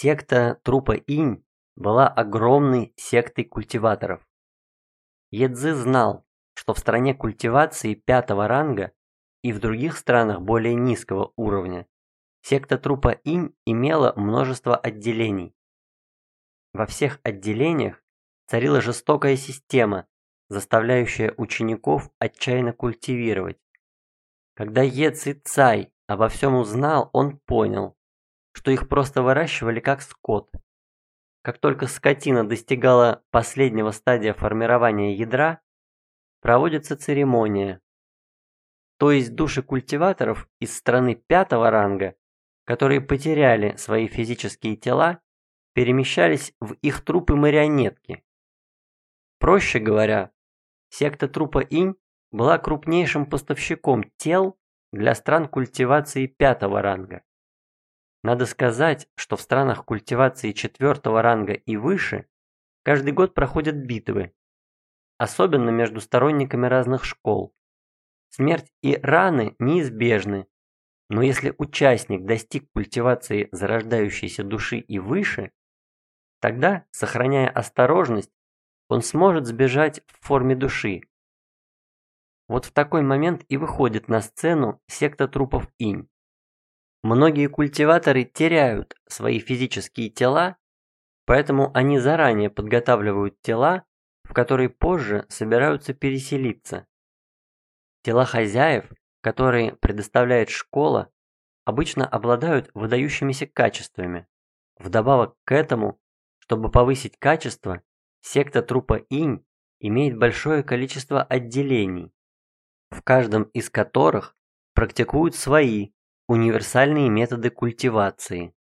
Секта трупа Инь была огромной сектой культиваторов. Едзы знал, что в стране культивации пятого ранга и в других странах более низкого уровня секта трупа Инь имела множество отделений. Во всех отделениях царила жестокая система, заставляющая учеников отчаянно культивировать. Когда Е Ци Цай обо всем узнал, он понял, что их просто выращивали как скот. Как только скотина достигала последнего стадия формирования ядра, проводится церемония. То есть души культиваторов из страны пятого ранга, которые потеряли свои физические тела, перемещались в их трупы марионетки. Проще говоря, секта трупа Инь была крупнейшим поставщиком тел для стран культивации пятого ранга. Надо сказать, что в странах культивации четвертого ранга и выше каждый год проходят битвы, особенно между сторонниками разных школ. Смерть и раны неизбежны, но если участник достиг культивации зарождающейся души и выше, тогда, сохраняя осторожность, он сможет сбежать в форме души. Вот в такой момент и выходит на сцену секта трупов инь. Многие культиваторы теряют свои физические тела, поэтому они заранее подготавливают тела, в которые позже собираются переселиться. Тела хозяев, которые предоставляет школа, обычно обладают выдающимися качествами. Вдобавок к этому, чтобы повысить качество, секта трупа инь имеет большое количество отделений, в каждом из которых практикуют свои Универсальные методы культивации.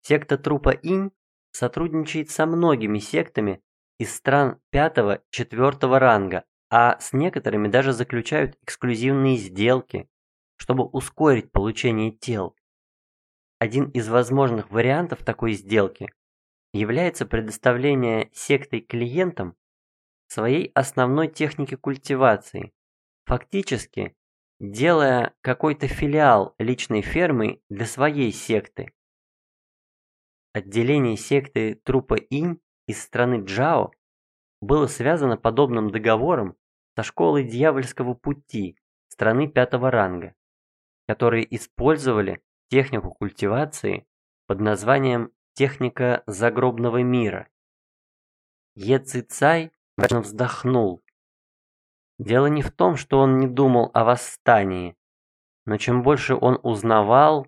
Секта трупа Инь сотрудничает со многими сектами из стран 5-4 ранга, а с некоторыми даже заключают эксклюзивные сделки, чтобы ускорить получение тел. Один из возможных вариантов такой сделки является предоставление сектой клиентам своей основной техники культивации. Фактически, делая какой-то филиал личной фермы для своей секты. Отделение секты трупа Инь из страны Джао было связано подобным договором со школой дьявольского пути страны пятого ранга, которые использовали технику культивации под названием техника загробного мира. Е Ци Цай вздохнул Дело не в том, что он не думал о восстании, но чем больше он узнавал,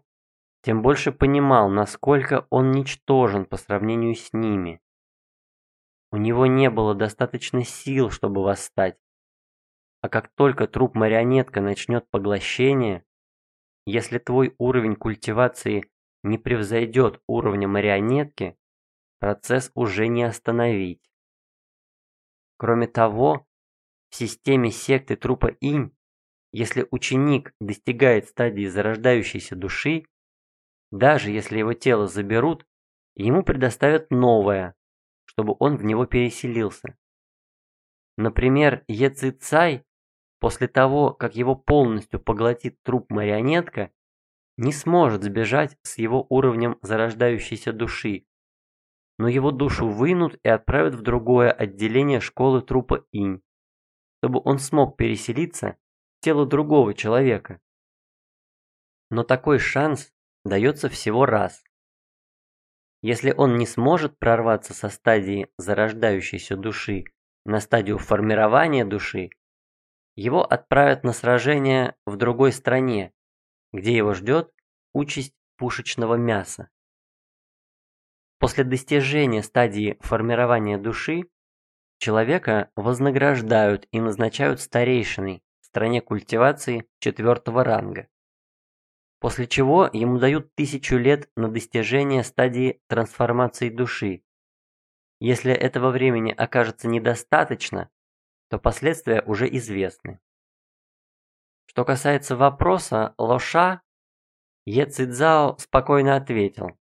тем больше понимал, насколько он ничтожен по сравнению с ними. У него не было достаточно сил, чтобы восстать. А как только труп-марионетка начнет поглощение, если твой уровень культивации не превзойдет уровня марионетки, процесс уже не остановить. Кроме того, в системе секты трупа инь, если ученик достигает стадии зарождающейся души, даже если его тело заберут, ему предоставят новое, чтобы он в него переселился. Например, Еци Цай, после того, как его полностью поглотит труп-марионетка, не сможет сбежать с его уровнем зарождающейся души, но его душу вынут и отправят в другое отделение школы трупа Инь чтобы он смог переселиться в тело другого человека. Но такой шанс дается всего раз. Если он не сможет прорваться со стадии зарождающейся души на стадию формирования души, его отправят на сражение в другой стране, где его ждет участь пушечного мяса. После достижения стадии формирования души Человека вознаграждают и назначают старейшиной в стране культивации четвертого ранга. После чего ему дают тысячу лет на достижение стадии трансформации души. Если этого времени окажется недостаточно, то последствия уже известны. Что касается вопроса Лоша, Е Цидзао спокойно ответил.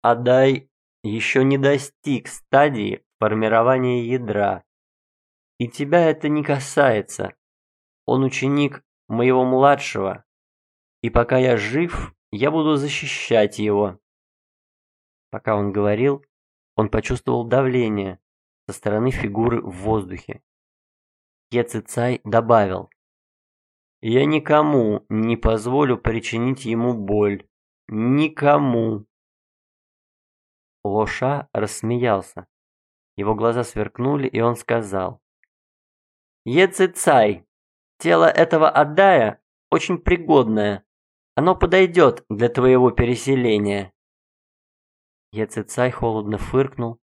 Адай еще не достиг стадии формирования ядра. И тебя это не касается. Он ученик моего младшего, и пока я жив, я буду защищать его. Пока он говорил, он почувствовал давление со стороны фигуры в воздухе. Ецицай добавил. «Я никому не позволю причинить ему боль. Никому!» Лоша рассмеялся. Его глаза сверкнули, и он сказал. «Ецицай, тело этого Адая очень пригодное. Оно подойдет для твоего переселения». Ецицай холодно фыркнул.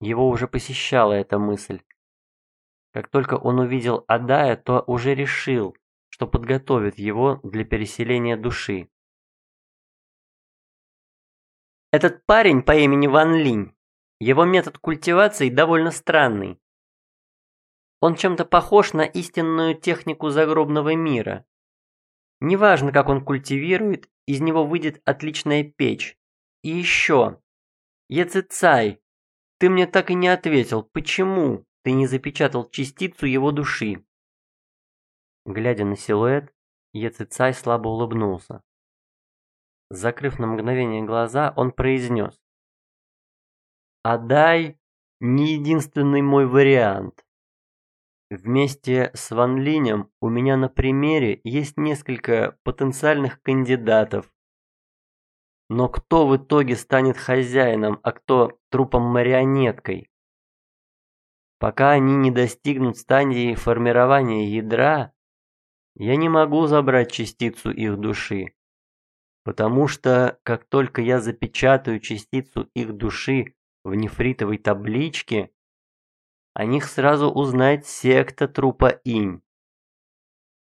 Его уже посещала эта мысль. Как только он увидел Адая, то уже решил, что подготовит его для переселения души. Этот парень по имени Ван Линь, его метод культивации довольно странный. Он чем-то похож на истинную технику загробного мира. Неважно, как он культивирует, из него выйдет отличная печь. И еще. Ецицай, ты мне так и не ответил, почему ты не запечатал частицу его души? Глядя на силуэт, Ецицай слабо улыбнулся. Закрыв на мгновение глаза, он произнес. «Адай не единственный мой вариант. Вместе с Ван Линем у меня на примере есть несколько потенциальных кандидатов. Но кто в итоге станет хозяином, а кто трупом-марионеткой? Пока они не достигнут стадии формирования ядра, я не могу забрать частицу их души. Потому что, как только я запечатаю частицу их души в нефритовой табличке, о них сразу узнает секта трупа Инь.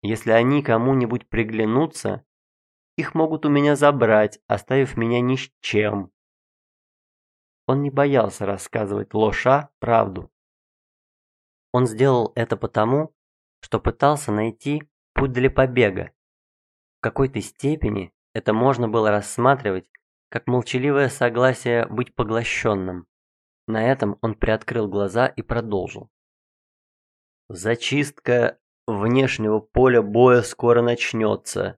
Если они кому-нибудь приглянутся, их могут у меня забрать, оставив меня ни с чем. Он не боялся рассказывать Лоша правду. Он сделал это потому, что пытался найти путь для побега. В какой-то степени это можно было рассматривать как молчаливое согласие быть поглощенным. На этом он приоткрыл глаза и продолжил. Зачистка внешнего поля боя скоро начнется.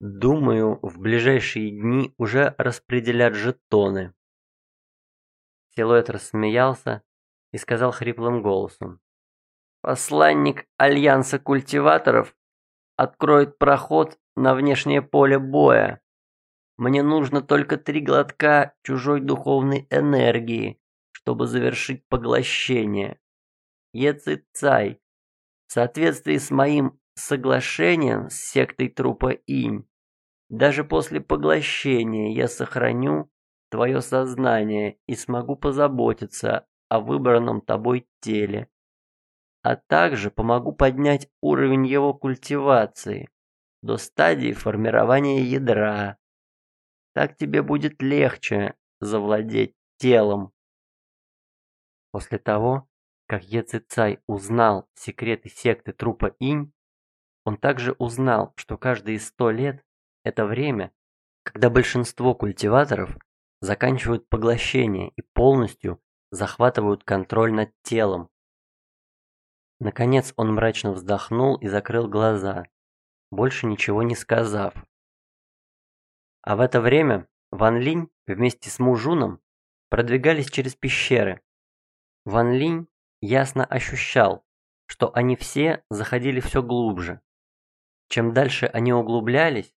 Думаю, в ближайшие дни уже распределят жетоны. Силуэт рассмеялся и сказал хриплым голосом. Посланник Альянса культиваторов откроет проход на внешнее поле боя. Мне нужно только три глотка чужой духовной энергии, чтобы завершить поглощение. Ецицай, в соответствии с моим соглашением с сектой трупа Инь, даже после поглощения я сохраню твое сознание и смогу позаботиться о выбранном тобой теле, а также помогу поднять уровень его культивации до стадии формирования ядра. Так тебе будет легче завладеть телом. После того, как Ецицай узнал секреты секты трупа Инь, он также узнал, что каждые сто лет – это время, когда большинство культиваторов заканчивают поглощение и полностью захватывают контроль над телом. Наконец он мрачно вздохнул и закрыл глаза больше ничего не сказав. А в это время Ван Линь вместе с Мужуном продвигались через пещеры. Ван Линь ясно ощущал, что они все заходили все глубже. Чем дальше они углублялись,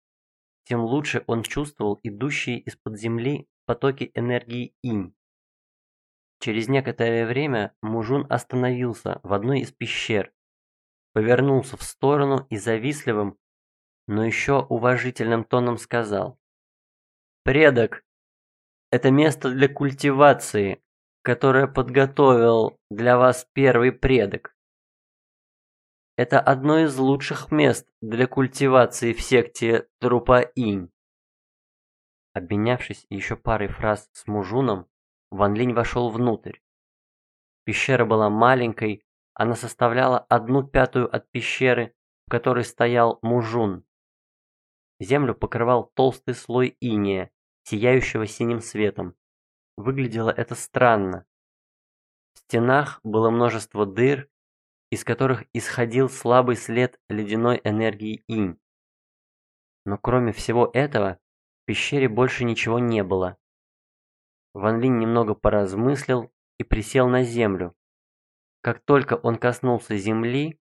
тем лучше он чувствовал идущие из-под земли потоки энергии инь. Через некоторое время Мужун остановился в одной из пещер, повернулся в сторону и завистливым, но еще уважительным тоном сказал. «Предок, это место для культивации, которое подготовил для вас первый предок. Это одно из лучших мест для культивации в секте Трупа Инь». Обменявшись еще парой фраз с Мужуном, Ван Линь вошел внутрь. Пещера была маленькой, она составляла одну пятую от пещеры, в которой стоял Мужун. Землю покрывал толстый слой иния, сияющего синим светом. Выглядело это странно. В стенах было множество дыр, из которых исходил слабый след ледяной энергии инь. Но кроме всего этого, в пещере больше ничего не было. Ван Линь немного поразмыслил и присел на землю. Как только он коснулся земли,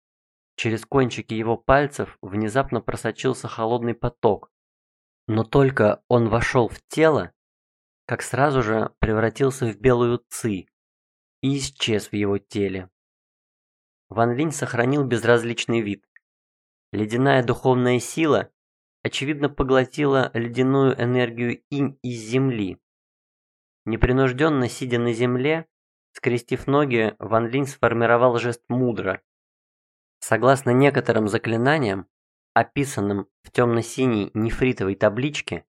через кончики его пальцев внезапно просочился холодный поток. Но только он вошел в тело, как сразу же превратился в белую ци и исчез в его теле. Ван Линь сохранил безразличный вид. Ледяная духовная сила, очевидно, поглотила ледяную энергию инь из земли. Непринужденно сидя на земле, скрестив ноги, Ван Линь сформировал жест мудро. Согласно некоторым заклинаниям, описанным в темно-синей нефритовой табличке,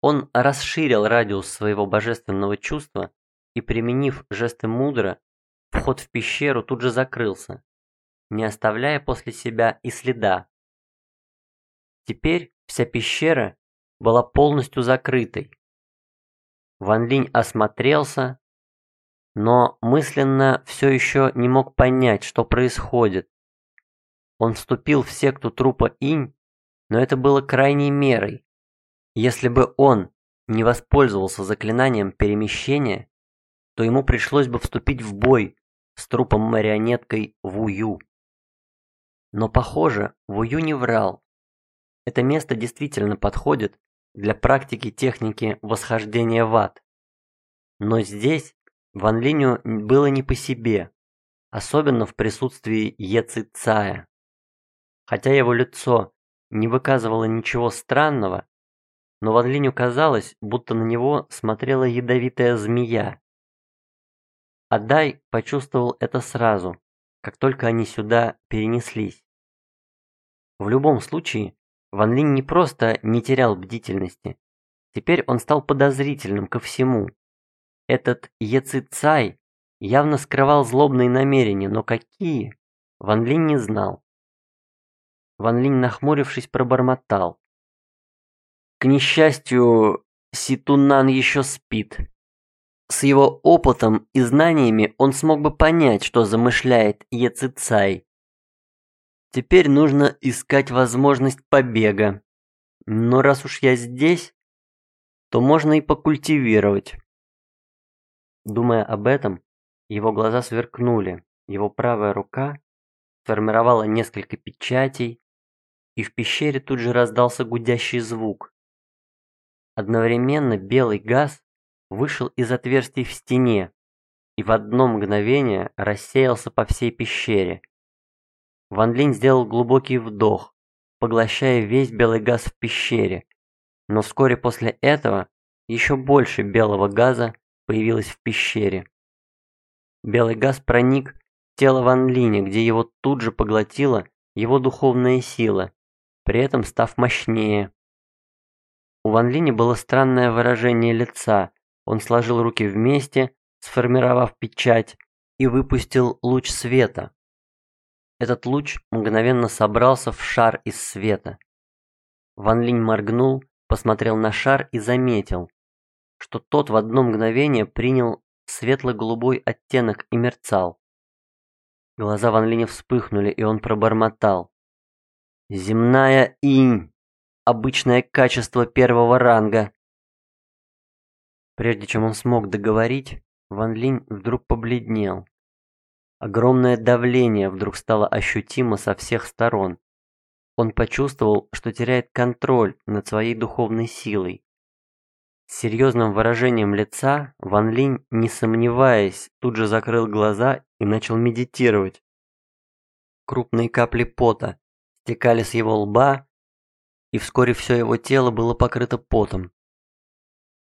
он расширил радиус своего божественного чувства и, применив жесты мудро, вход в пещеру тут же закрылся, не оставляя после себя и следа. Теперь вся пещера была полностью закрытой. Ван Линь осмотрелся, но мысленно все еще не мог понять, что происходит. Он вступил в секту трупа Инь, но это было крайней мерой. Если бы он не воспользовался заклинанием перемещения, то ему пришлось бы вступить в бой с трупом-марионеткой Вую. Но похоже, Вую не врал. Это место действительно подходит для практики техники восхождения в ад. Но здесь Ван Линю было не по себе, особенно в присутствии Еци Цая. Хотя его лицо не выказывало ничего странного, но Ван Линю казалось, будто на него смотрела ядовитая змея. Адай почувствовал это сразу, как только они сюда перенеслись. В любом случае, Ван Линь не просто не терял бдительности, теперь он стал подозрительным ко всему. Этот Еци Цай явно скрывал злобные намерения, но какие, Ван Линь не знал. Ван Линь, нахмурившись, пробормотал. К несчастью, Ситунан еще спит. С его опытом и знаниями он смог бы понять, что замышляет Ецицай. Теперь нужно искать возможность побега. Но раз уж я здесь, то можно и покультивировать. Думая об этом, его глаза сверкнули, его правая рука сформировала несколько печатей, и в пещере тут же раздался гудящий звук. Одновременно белый газ вышел из отверстий в стене и в одно мгновение рассеялся по всей пещере. Ван Линь сделал глубокий вдох, поглощая весь белый газ в пещере, но вскоре после этого еще больше белого газа появилось в пещере. Белый газ проник в тело Ван Линя, где его тут же поглотила его духовная сила, при этом став мощнее. У Ван Линя было странное выражение лица. Он сложил руки вместе, сформировав печать, и выпустил луч света. Этот луч мгновенно собрался в шар из света. Ван Линь моргнул, посмотрел на шар и заметил, что тот в одно мгновение принял светло-голубой оттенок и мерцал. Глаза Ван Линя вспыхнули, и он пробормотал. «Земная инь!» обычное качество первого ранга. Прежде чем он смог договорить, Ван Линь вдруг побледнел. Огромное давление вдруг стало ощутимо со всех сторон. Он почувствовал, что теряет контроль над своей духовной силой. С серьезным выражением лица Ван Линь, не сомневаясь, тут же закрыл глаза и начал медитировать. Крупные капли пота стекали с его лба и вскоре все его тело было покрыто потом.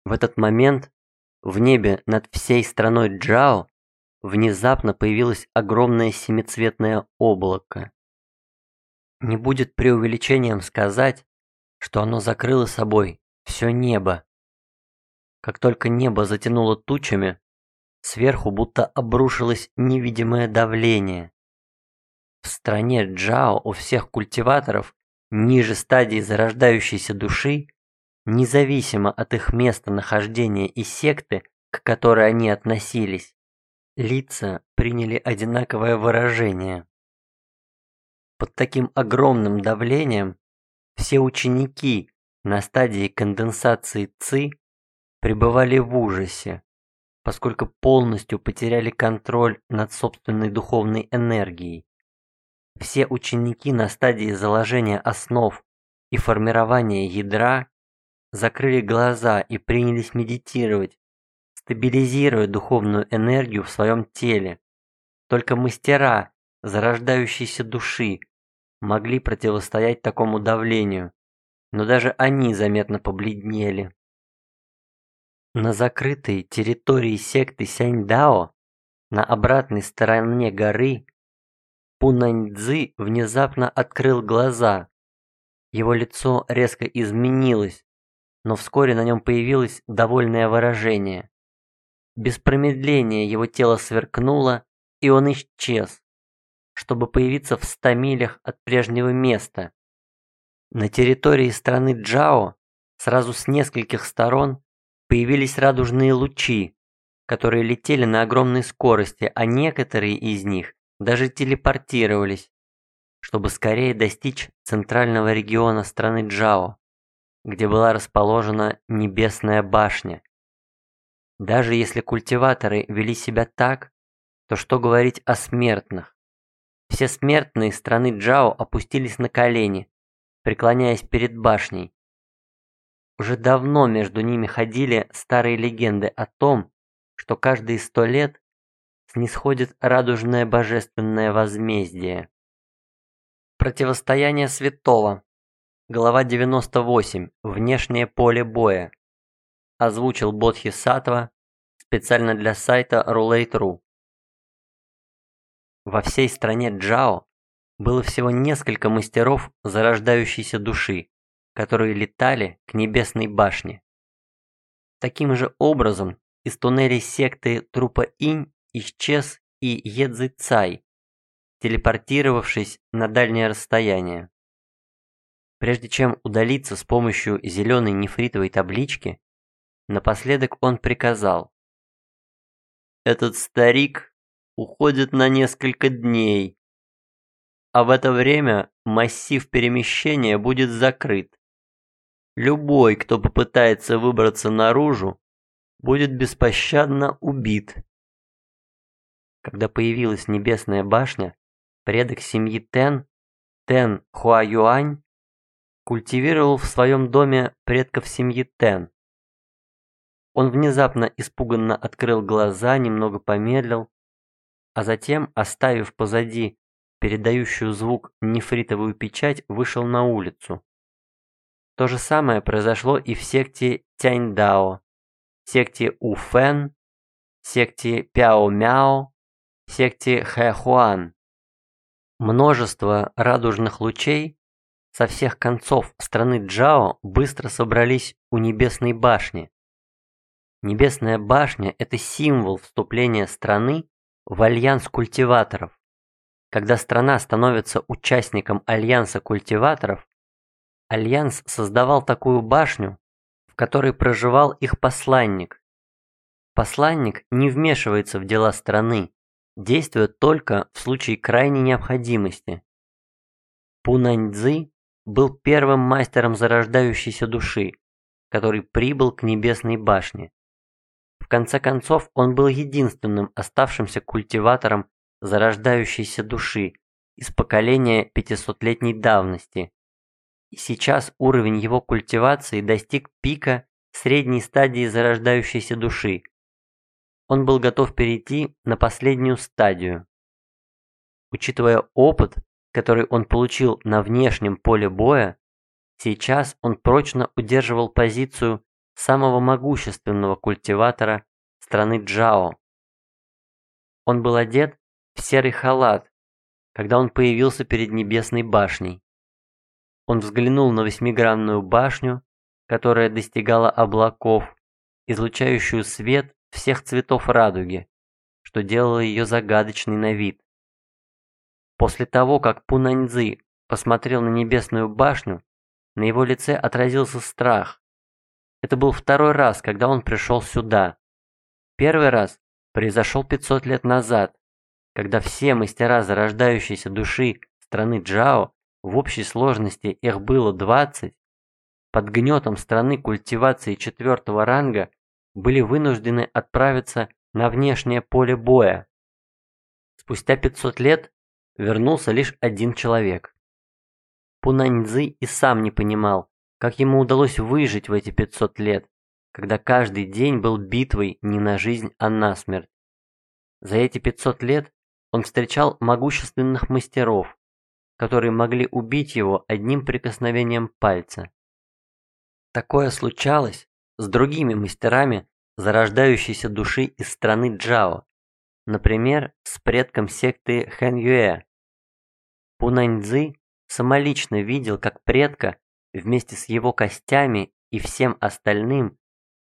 В этот момент в небе над всей страной Джао внезапно появилось огромное семицветное облако. Не будет преувеличением сказать, что оно закрыло собой все небо. Как только небо затянуло тучами, сверху будто обрушилось невидимое давление. В стране Джао у всех культиваторов ниже стадии зарождающейся души, независимо от их места нахождения и секты, к которой они относились, лица приняли одинаковое выражение. Под таким огромным давлением все ученики на стадии конденсации ЦИ пребывали в ужасе, поскольку полностью потеряли контроль над собственной духовной энергией. Все ученики на стадии заложения основ и формирования ядра закрыли глаза и принялись медитировать, стабилизируя духовную энергию в своем теле. Только мастера зарождающейся души могли противостоять такому давлению, но даже они заметно побледнели. На закрытой территории секты Сяньдао, на обратной стороне горы, Пунаньцзы внезапно открыл глаза. Его лицо резко изменилось, но вскоре на нем появилось довольное выражение. Без промедления его тело сверкнуло, и он исчез, чтобы появиться в ста милях от прежнего места. На территории страны Джао сразу с нескольких сторон появились радужные лучи, которые летели на огромной скорости, а некоторые из них даже телепортировались, чтобы скорее достичь центрального региона страны Джао, где была расположена Небесная башня. Даже если культиваторы вели себя так, то что говорить о смертных? Все смертные страны Джао опустились на колени, преклоняясь перед башней, уже давно между ними ходили старые легенды о том, что каждые сто лет снисходит радужное божественное возмездие. Противостояние святого. Глава 98. Внешнее поле боя. Озвучил Бодхи Сатва специально для сайта Roulette.ru. Во всей стране Джао было всего несколько мастеров зарождающейся души, которые летали к небесной башне. Таким же образом из туннелей секты Трупа Инь исчез и Едзы Цай, телепортировавшись на дальнее расстояние. Прежде чем удалиться с помощью зеленой нефритовой таблички, напоследок он приказал. «Этот старик уходит на несколько дней, а в это время массив перемещения будет закрыт. Любой, кто попытается выбраться наружу, будет беспощадно убит. Когда появилась небесная башня, предок семьи Тен, Тен Хуаюань, культивировал в своем доме предков семьи Тен. Он внезапно испуганно открыл глаза, немного помедлил, а затем, оставив позади передающую звук нефритовую печать, вышел на улицу. То же самое произошло и в секте Тяньдао, секте Уфэн, секте Пяо-Мяо, секте Хэхуан. Множество радужных лучей со всех концов страны Джао быстро собрались у Небесной башни. Небесная башня – это символ вступления страны в альянс культиваторов. Когда страна становится участником альянса культиваторов, Альянс создавал такую башню, в которой проживал их посланник. Посланник не вмешивается в дела страны, действует только в случае крайней необходимости. Пунаньцзы был первым мастером зарождающейся души, который прибыл к небесной башне. В конце концов, он был единственным оставшимся культиватором зарождающейся души из поколения пятисотлетней давности, и сейчас уровень его культивации достиг пика средней стадии зарождающейся души. Он был готов перейти на последнюю стадию. Учитывая опыт, который он получил на внешнем поле боя, сейчас он прочно удерживал позицию самого могущественного культиватора страны Джао. Он был одет в серый халат, когда он появился перед небесной башней. Он взглянул на восьмигранную башню, которая достигала облаков, излучающую свет всех цветов радуги, что делало ее загадочной на вид. После того, как Пунаньцзы посмотрел на небесную башню, на его лице отразился страх. Это был второй раз, когда он пришел сюда. Первый раз произошел 500 лет назад, когда все мастера зарождающейся души страны Джао в общей сложности их было 20, под гнетом страны культивации четвертого ранга были вынуждены отправиться на внешнее поле боя. Спустя 500 лет вернулся лишь один человек. Пунаньцзы и сам не понимал, как ему удалось выжить в эти 500 лет, когда каждый день был битвой не на жизнь, а на смерть. За эти 500 лет он встречал могущественных мастеров, которые могли убить его одним прикосновением пальца. Такое случалось с другими мастерами зарождающейся души из страны Джао, например, с предком секты Хэн Юэ. Пунаньцзы самолично видел, как предка вместе с его костями и всем остальным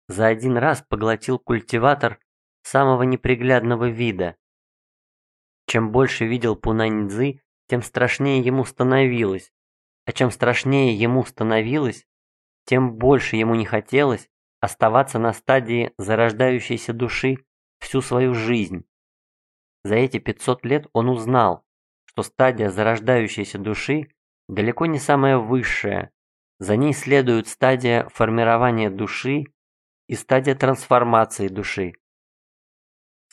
за один раз поглотил культиватор самого неприглядного вида. Чем больше видел Пунаньцзы, тем страшнее ему становилось, а чем страшнее ему становилось, тем больше ему не хотелось оставаться на стадии зарождающейся души всю свою жизнь. За эти 500 лет он узнал, что стадия зарождающейся души далеко не самая высшая. За ней следует стадия формирования души и стадия трансформации души.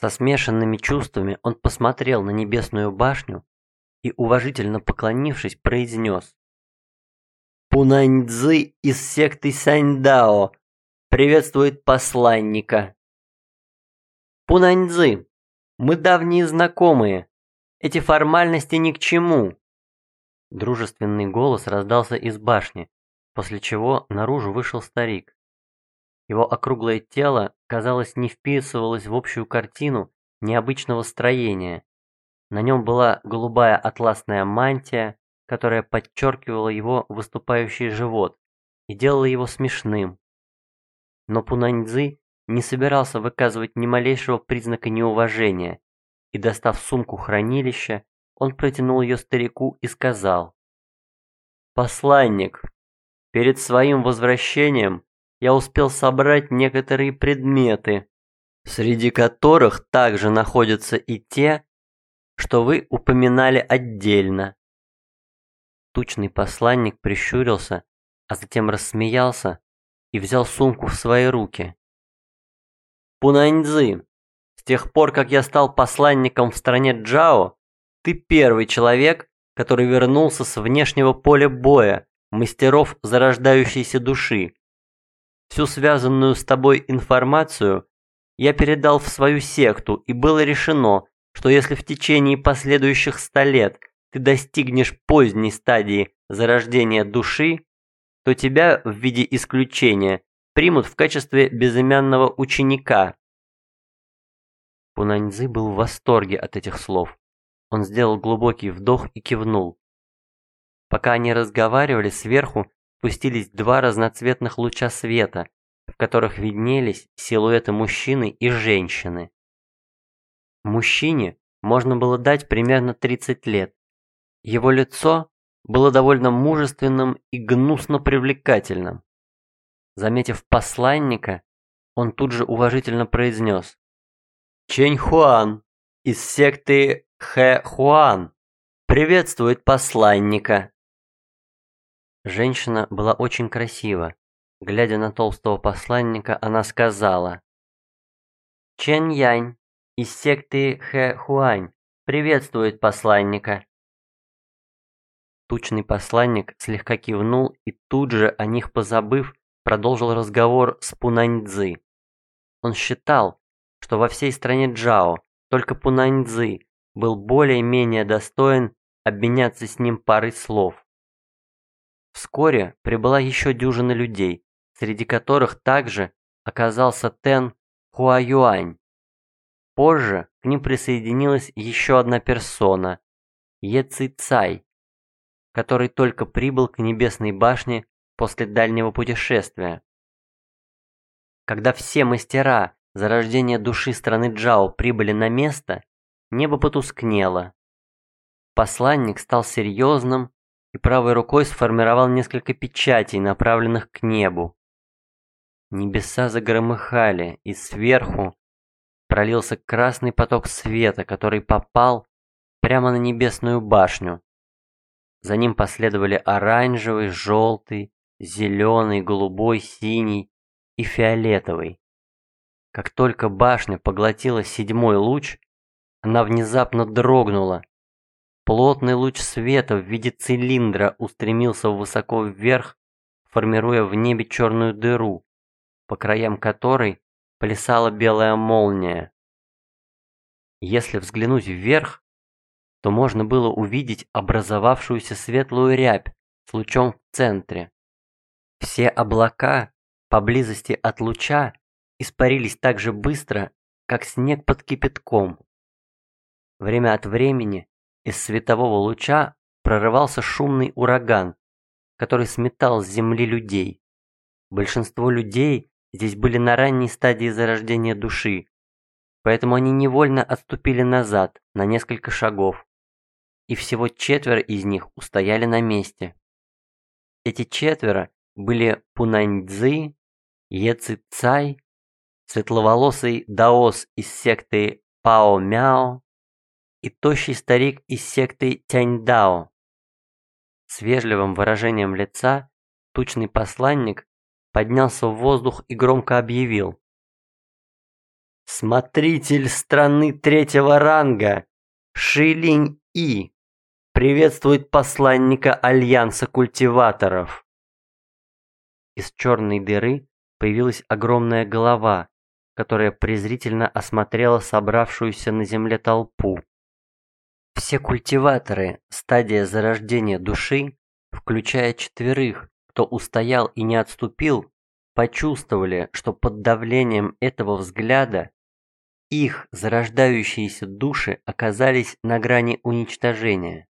Со смешанными чувствами он посмотрел на небесную башню и, уважительно поклонившись, произнес Пунаньцзы из секты Саньдао приветствует посланника. Пунаньцзы, мы давние знакомые. Эти формальности ни к чему. Дружественный голос раздался из башни, после чего наружу вышел старик. Его округлое тело, казалось, не вписывалось в общую картину необычного строения. На нем была голубая атласная мантия, которая подчеркивала его выступающий живот и делала его смешным. Но Пунаньцзы не собирался выказывать ни малейшего признака неуважения, и, достав сумку хранилища, он протянул ее старику и сказал. «Посланник, перед своим возвращением я успел собрать некоторые предметы, среди которых также находятся и те, что вы упоминали отдельно тучный посланник прищурился, а затем рассмеялся и взял сумку в свои руки. Пунаньцзы, с тех пор, как я стал посланником в стране Джао, ты первый человек, который вернулся с внешнего поля боя, мастеров зарождающейся души. Всю связанную с тобой информацию я передал в свою секту, и было решено, что если в течение последующих ста лет ты достигнешь поздней стадии зарождения души, то тебя в виде исключения примут в качестве безымянного ученика. Пунаньзы был в восторге от этих слов. Он сделал глубокий вдох и кивнул. Пока они разговаривали, сверху спустились два разноцветных луча света, в которых виднелись силуэты мужчины и женщины. Мужчине можно было дать примерно 30 лет, его лицо было довольно мужественным и гнусно привлекательным. Заметив посланника, он тут же уважительно произнес. «Чэнь Хуан из секты Хэ Хуан приветствует посланника». Женщина была очень красива. Глядя на толстого посланника, она сказала. «Чэнь Янь из секты Хэ Хуань приветствует посланника». Тучный посланник слегка кивнул и тут же, о них позабыв, продолжил разговор с Пунаньцзы. Он считал, что во всей стране Джао только Пунаньцзы был более-менее достоин обменяться с ним парой слов. Вскоре прибыла еще дюжина людей, среди которых также оказался Тен Хуаюань. Позже к ним присоединилась еще одна персона – Е Ци Цай, который только прибыл к небесной башне после дальнего путешествия. Когда все мастера зарождения души страны Джао прибыли на место, небо потускнело. Посланник стал серьезным и правой рукой сформировал несколько печатей, направленных к небу. Небеса загромыхали, и сверху пролился красный поток света, который попал прямо на небесную башню. За ним последовали оранжевый, желтый, зеленый, голубой, синий и фиолетовый. Как только башня поглотила седьмой луч, она внезапно дрогнула. Плотный луч света в виде цилиндра устремился высоко вверх, формируя в небе черную дыру, по краям которой плясала белая молния. Если взглянуть вверх, то можно было увидеть образовавшуюся светлую рябь с лучом в центре. Все облака поблизости от луча испарились так же быстро, как снег под кипятком. Время от времени из светового луча прорывался шумный ураган, который сметал с земли людей. Большинство людей здесь были на ранней стадии зарождения души, поэтому они невольно отступили назад на несколько шагов, и всего четверо из них устояли на месте. Эти четверо были Пунаньцзы, Еци Цай, светловолосый даос из секты Пао Мяо и тощий старик из секты Тяньдао. С вежливым выражением лица тучный посланник поднялся в воздух и громко объявил. Смотритель страны третьего ранга Шилинь И приветствует посланника Альянса культиваторов. Из черной дыры появилась огромная голова, которая презрительно осмотрела собравшуюся на земле толпу. Все культиваторы, стадия зарождения души, включая четверых, кто устоял и не отступил, почувствовали, что под давлением этого взгляда их зарождающиеся души оказались на грани уничтожения.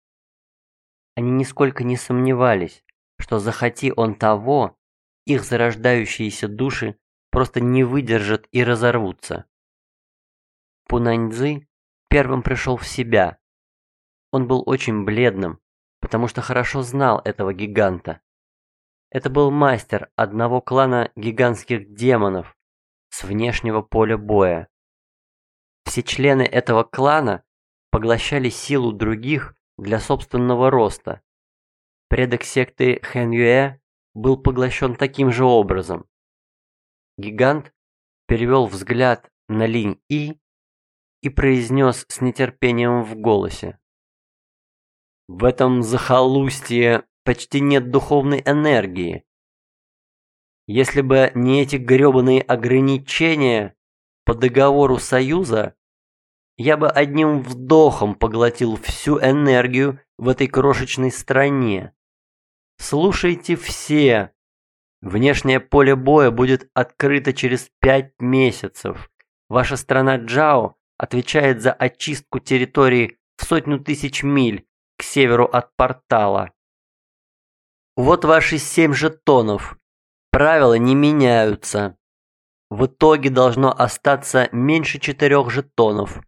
Они нисколько не сомневались, что захоти он того, их зарождающиеся души просто не выдержат и разорвутся. Пунаньцзы первым пришел в себя. Он был очень бледным, потому что хорошо знал этого гиганта. Это был мастер одного клана гигантских демонов с внешнего поля боя. Все члены этого клана поглощали силу других для собственного роста. Предок секты Хэньюэ был поглощен таким же образом. Гигант перевел взгляд на Линь И и произнес с нетерпением в голосе. В этом захолустье почти нет духовной энергии. Если бы не эти грёбаные ограничения, по договору Союза я бы одним вдохом поглотил всю энергию в этой крошечной стране. Слушайте все. Внешнее поле боя будет открыто через пять месяцев. Ваша страна Джао отвечает за очистку территории в сотню тысяч миль к северу от портала. Вот ваши семь жетонов. Правила не меняются. В итоге должно остаться меньше четырех жетонов.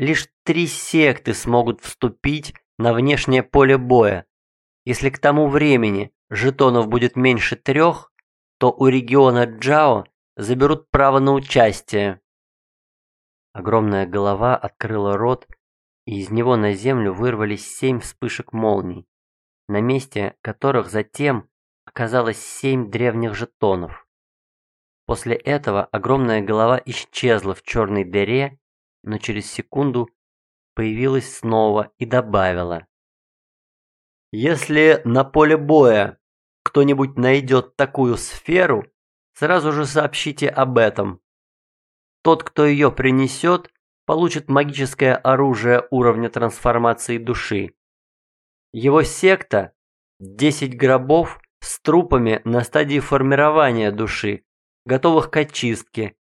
Лишь три секты смогут вступить на внешнее поле боя. Если к тому времени жетонов будет меньше трех, то у региона Джао заберут право на участие. Огромная голова открыла рот, и из него на землю вырвались семь вспышек молний, на месте которых затем оказалось семь древних жетонов. После этого огромная голова исчезла в черной дыре, но через секунду появилась снова и добавила. Если на поле боя кто-нибудь найдет такую сферу, сразу же сообщите об этом. Тот, кто ее принесет, получит магическое оружие уровня трансформации души. Его секта – 10 гробов с трупами на стадии формирования души, готовых к очистке,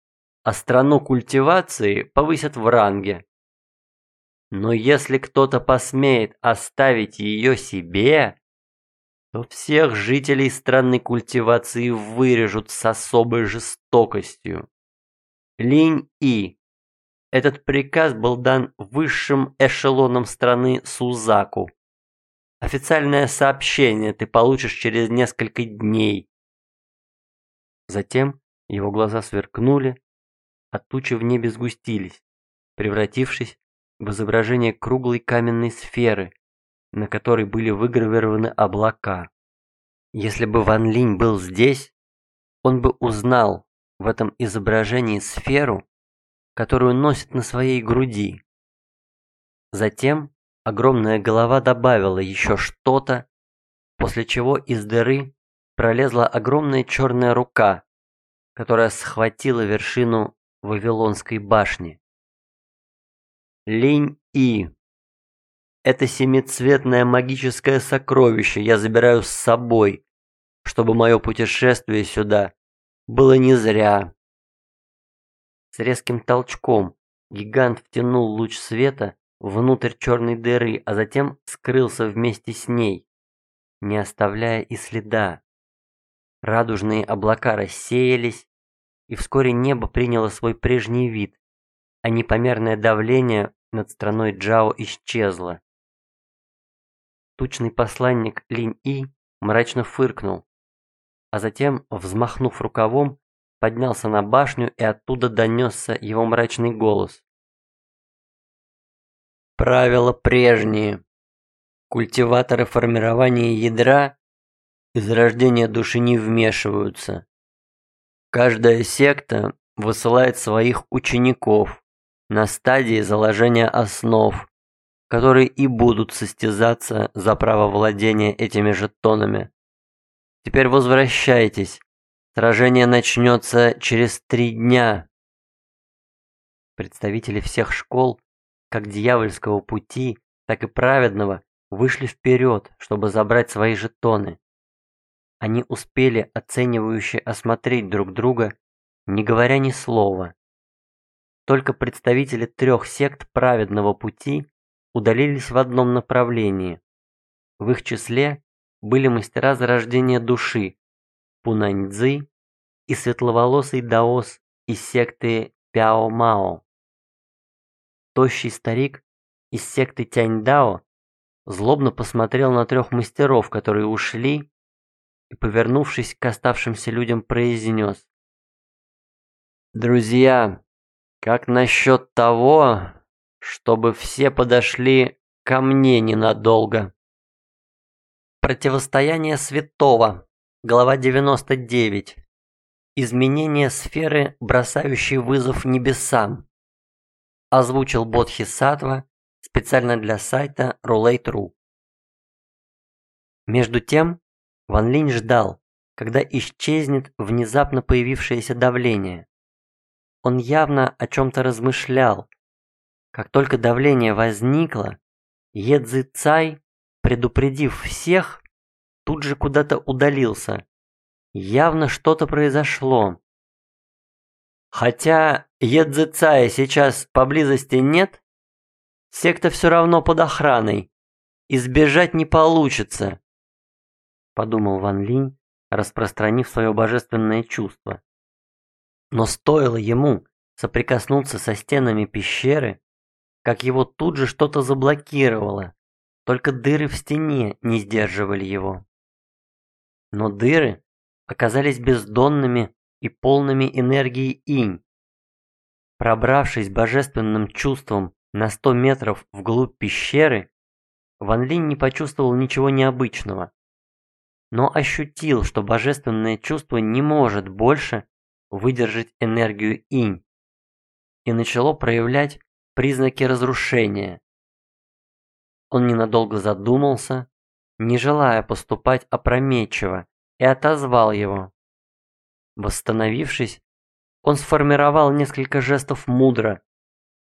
а страну культивации повысят в ранге. Но если кто-то посмеет оставить ее себе, то всех жителей страны культивации вырежут с особой жестокостью. Линь И. Этот приказ был дан высшим эшелоном страны Сузаку. Официальное сообщение ты получишь через несколько дней. Затем его глаза сверкнули, а тучи в небе сгустились, превратившись в изображение круглой каменной сферы, на которой были выгравированы облака. Если бы Ван Линь был здесь, он бы узнал, в этом изображении сферу, которую носит на своей груди. Затем огромная голова добавила еще что-то, после чего из дыры пролезла огромная черная рука, которая схватила вершину Вавилонской башни. Линь-И. Это семицветное магическое сокровище я забираю с собой, чтобы мое путешествие сюда было не зря. С резким толчком гигант втянул луч света внутрь черной дыры, а затем скрылся вместе с ней, не оставляя и следа. Радужные облака рассеялись, и вскоре небо приняло свой прежний вид, а непомерное давление над страной Джао исчезло. Тучный посланник Линь-И мрачно фыркнул, а затем, взмахнув рукавом, поднялся на башню и оттуда донесся его мрачный голос. Правила прежние. Культиваторы формирования ядра и зарождения души не вмешиваются. Каждая секта высылает своих учеников на стадии заложения основ, которые и будут состязаться за право владения этими жетонами. Теперь возвращайтесь. Сражение начнется через три дня. Представители всех школ, как дьявольского пути, так и праведного, вышли вперед, чтобы забрать свои жетоны. Они успели оценивающе осмотреть друг друга, не говоря ни слова. Только представители трех сект праведного пути удалились в одном направлении. В их числе были мастера зарождения души Пунаньцзы и светловолосый даос из секты Пяо Мао. Тощий старик из секты Тяньдао злобно посмотрел на трех мастеров, которые ушли, и, повернувшись к оставшимся людям, произнес. «Друзья, как насчет того, чтобы все подошли ко мне ненадолго. Противостояние святого. Глава 99. Изменение сферы, бросающей вызов небесам. Озвучил Бодхи Сатва специально для сайта Roulette.ru. Между тем, Ван Линь ждал, когда исчезнет внезапно появившееся давление. Он явно о чем-то размышлял, как только давление возникло, Едзи Цай, предупредив всех, тут же куда-то удалился. Явно что-то произошло. Хотя Едзи Цая сейчас поблизости нет, секта все равно под охраной. Избежать не получится, подумал Ван Линь, распространив свое божественное чувство. Но стоило ему соприкоснуться со стенами пещеры, как его тут же что-то заблокировало. Только дыры в стене не сдерживали его. Но дыры оказались бездонными и полными энергии инь. Пробравшись божественным чувством на 100 метров вглубь пещеры, Ван Линь не почувствовал ничего необычного, но ощутил, что божественное чувство не может больше выдержать энергию инь и начало проявлять признаки разрушения. Он ненадолго задумался, не желая поступать опрометчиво, и отозвал его. Восстановившись, он сформировал несколько жестов мудро.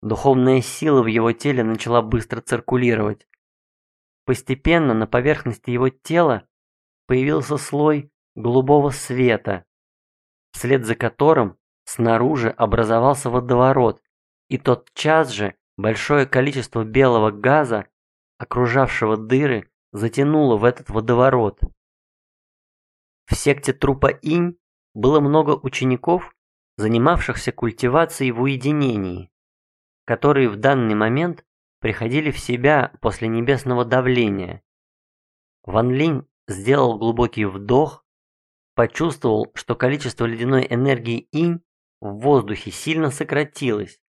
Духовная сила в его теле начала быстро циркулировать. Постепенно на поверхности его тела появился слой голубого света, вслед за которым снаружи образовался водоворот, и тотчас же большое количество белого газа, окружавшего дыры, затянуло в этот водоворот. В секте трупа Инь было много учеников, занимавшихся культивацией в уединении, которые в данный момент приходили в себя после небесного давления. Ван Линь сделал глубокий вдох, почувствовал, что количество ледяной энергии инь в воздухе сильно сократилось,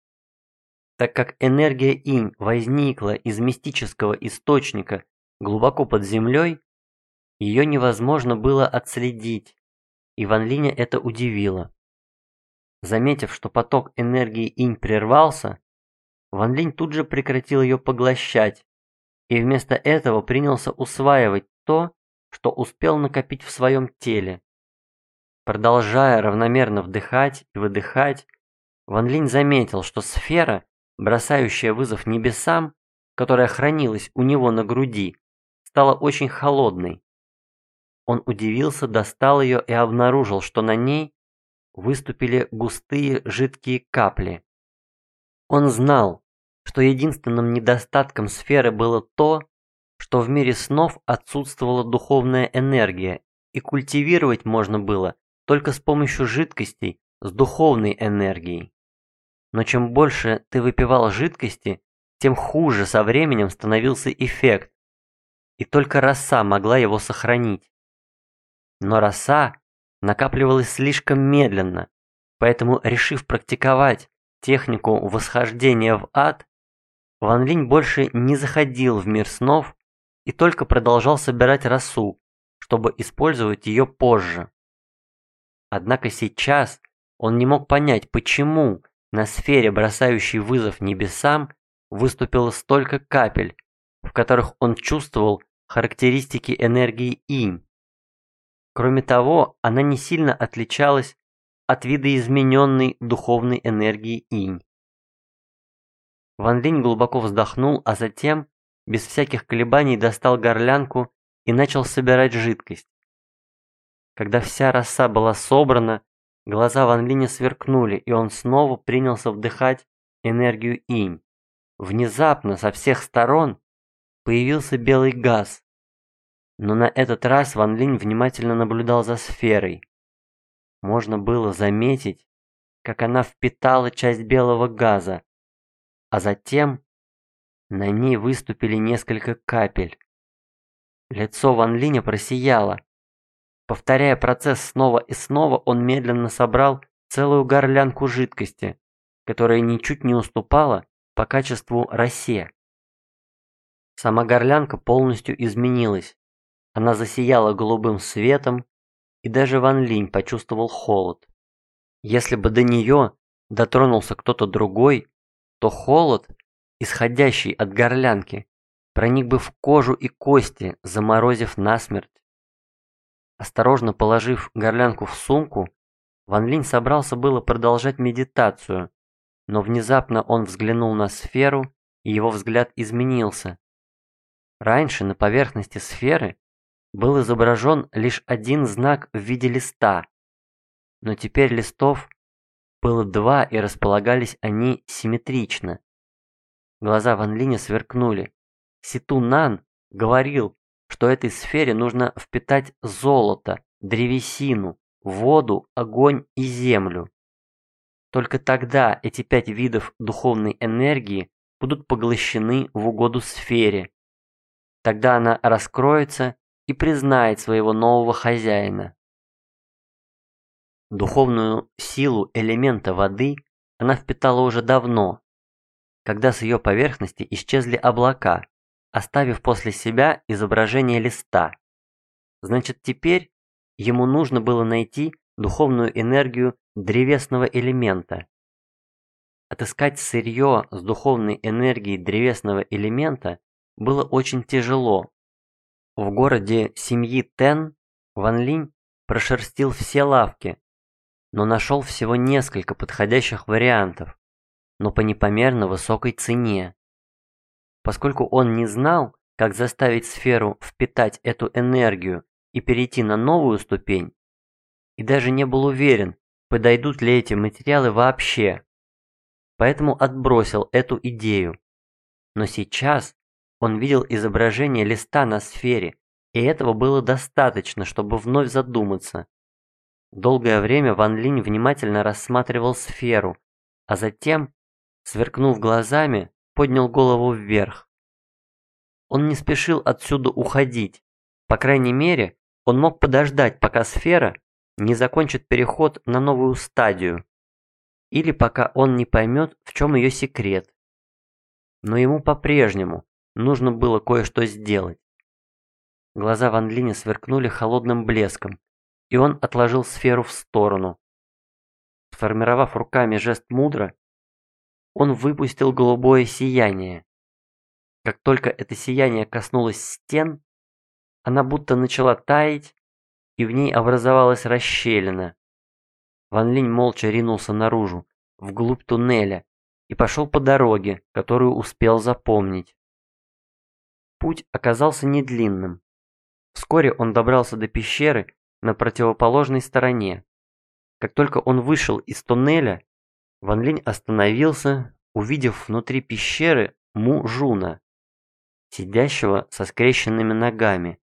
так как энергия инь возникла из мистического источника глубоко под землей, ее невозможно было отследить, и Ван Линя это удивило. Заметив, что поток энергии инь прервался, Ван Линь тут же прекратил ее поглощать и вместо этого принялся усваивать то, что успел накопить в своем теле. Продолжая равномерно вдыхать и выдыхать, Ван Линь заметил, что сфера, бросающая вызов небесам, которая хранилась у него на груди, стала очень холодной. Он удивился, достал ее и обнаружил, что на ней выступили густые жидкие капли. Он знал, что единственным недостатком сферы было то, что в мире снов отсутствовала духовная энергия, и культивировать можно было только с помощью жидкостей с духовной энергией. Но чем больше ты выпивал жидкости, тем хуже со временем становился эффект, и только роса могла его сохранить. Но роса накапливалась слишком медленно, поэтому, решив практиковать технику восхождения в ад, Ван Линь больше не заходил в мир снов и только продолжал собирать росу, чтобы использовать ее позже. Однако сейчас он не мог понять, почему на сфере, бросающей вызов небесам, выступило столько капель, в которых он чувствовал характеристики энергии инь. Кроме того, она не сильно отличалась от видоизмененной духовной энергии инь. Ван Линь глубоко вздохнул, а затем, без всяких колебаний, достал горлянку и начал собирать жидкость. Когда вся роса была собрана, глаза Ван Линя сверкнули, и он снова принялся вдыхать энергию инь. Внезапно со всех сторон появился белый газ. Но на этот раз Ван Линь внимательно наблюдал за сферой. Можно было заметить, как она впитала часть белого газа, а затем на ней выступили несколько капель. Лицо Ван Линя просияло. Повторяя процесс снова и снова, он медленно собрал целую горлянку жидкости, которая ничуть не уступала по качеству росе. Сама горлянка полностью изменилась. Она засияла голубым светом, и даже Ван Линь почувствовал холод. Если бы до нее дотронулся кто-то другой, то холод, исходящий от горлянки, проник бы в кожу и кости, заморозив насмерть. Осторожно положив горлянку в сумку, Ван Линь собрался было продолжать медитацию, но внезапно он взглянул на сферу, и его взгляд изменился. Раньше на поверхности сферы был изображен лишь один знак в виде листа, но теперь листов было два, и располагались они симметрично. Глаза Ван Линя сверкнули. Ситу Нан говорил, что этой сфере нужно впитать золото, древесину, воду, огонь и землю. Только тогда эти пять видов духовной энергии будут поглощены в угоду сфере. Тогда она раскроется и признает своего нового хозяина. Духовную силу элемента воды она впитала уже давно, когда с ее поверхности исчезли облака, оставив после себя изображение листа. Значит, теперь ему нужно было найти духовную энергию древесного элемента. Отыскать сырье с духовной энергией древесного элемента было очень тяжело. В городе семьи Тен Ван Линь прошерстил все лавки, но нашел всего несколько подходящих вариантов, но по непомерно высокой цене. Поскольку он не знал, как заставить сферу впитать эту энергию и перейти на новую ступень, и даже не был уверен, подойдут ли эти материалы вообще, поэтому отбросил эту идею. Но сейчас он видел изображение листа на сфере, и этого было достаточно, чтобы вновь задуматься, Долгое время Ван Линь внимательно рассматривал сферу, а затем, сверкнув глазами, поднял голову вверх. Он не спешил отсюда уходить. По крайней мере, он мог подождать, пока сфера не закончит переход на новую стадию, или пока он не поймет, в чем ее секрет. Но ему по-прежнему нужно было кое-что сделать. Глаза Ван Линя сверкнули холодным блеском, и он отложил сферу в сторону. Сформировав руками жест мудро, он выпустил голубое сияние. Как только это сияние коснулось стен, она будто начала таять, и в ней образовалась расщелина. Ван Линь молча ринулся наружу, вглубь туннеля, и пошел по дороге, которую успел запомнить. Путь оказался недлинным. Вскоре он добрался до пещеры на противоположной стороне. Как только он вышел из туннеля, Ван Линь остановился, увидев внутри пещеры Му Жуна, сидящего со скрещенными ногами.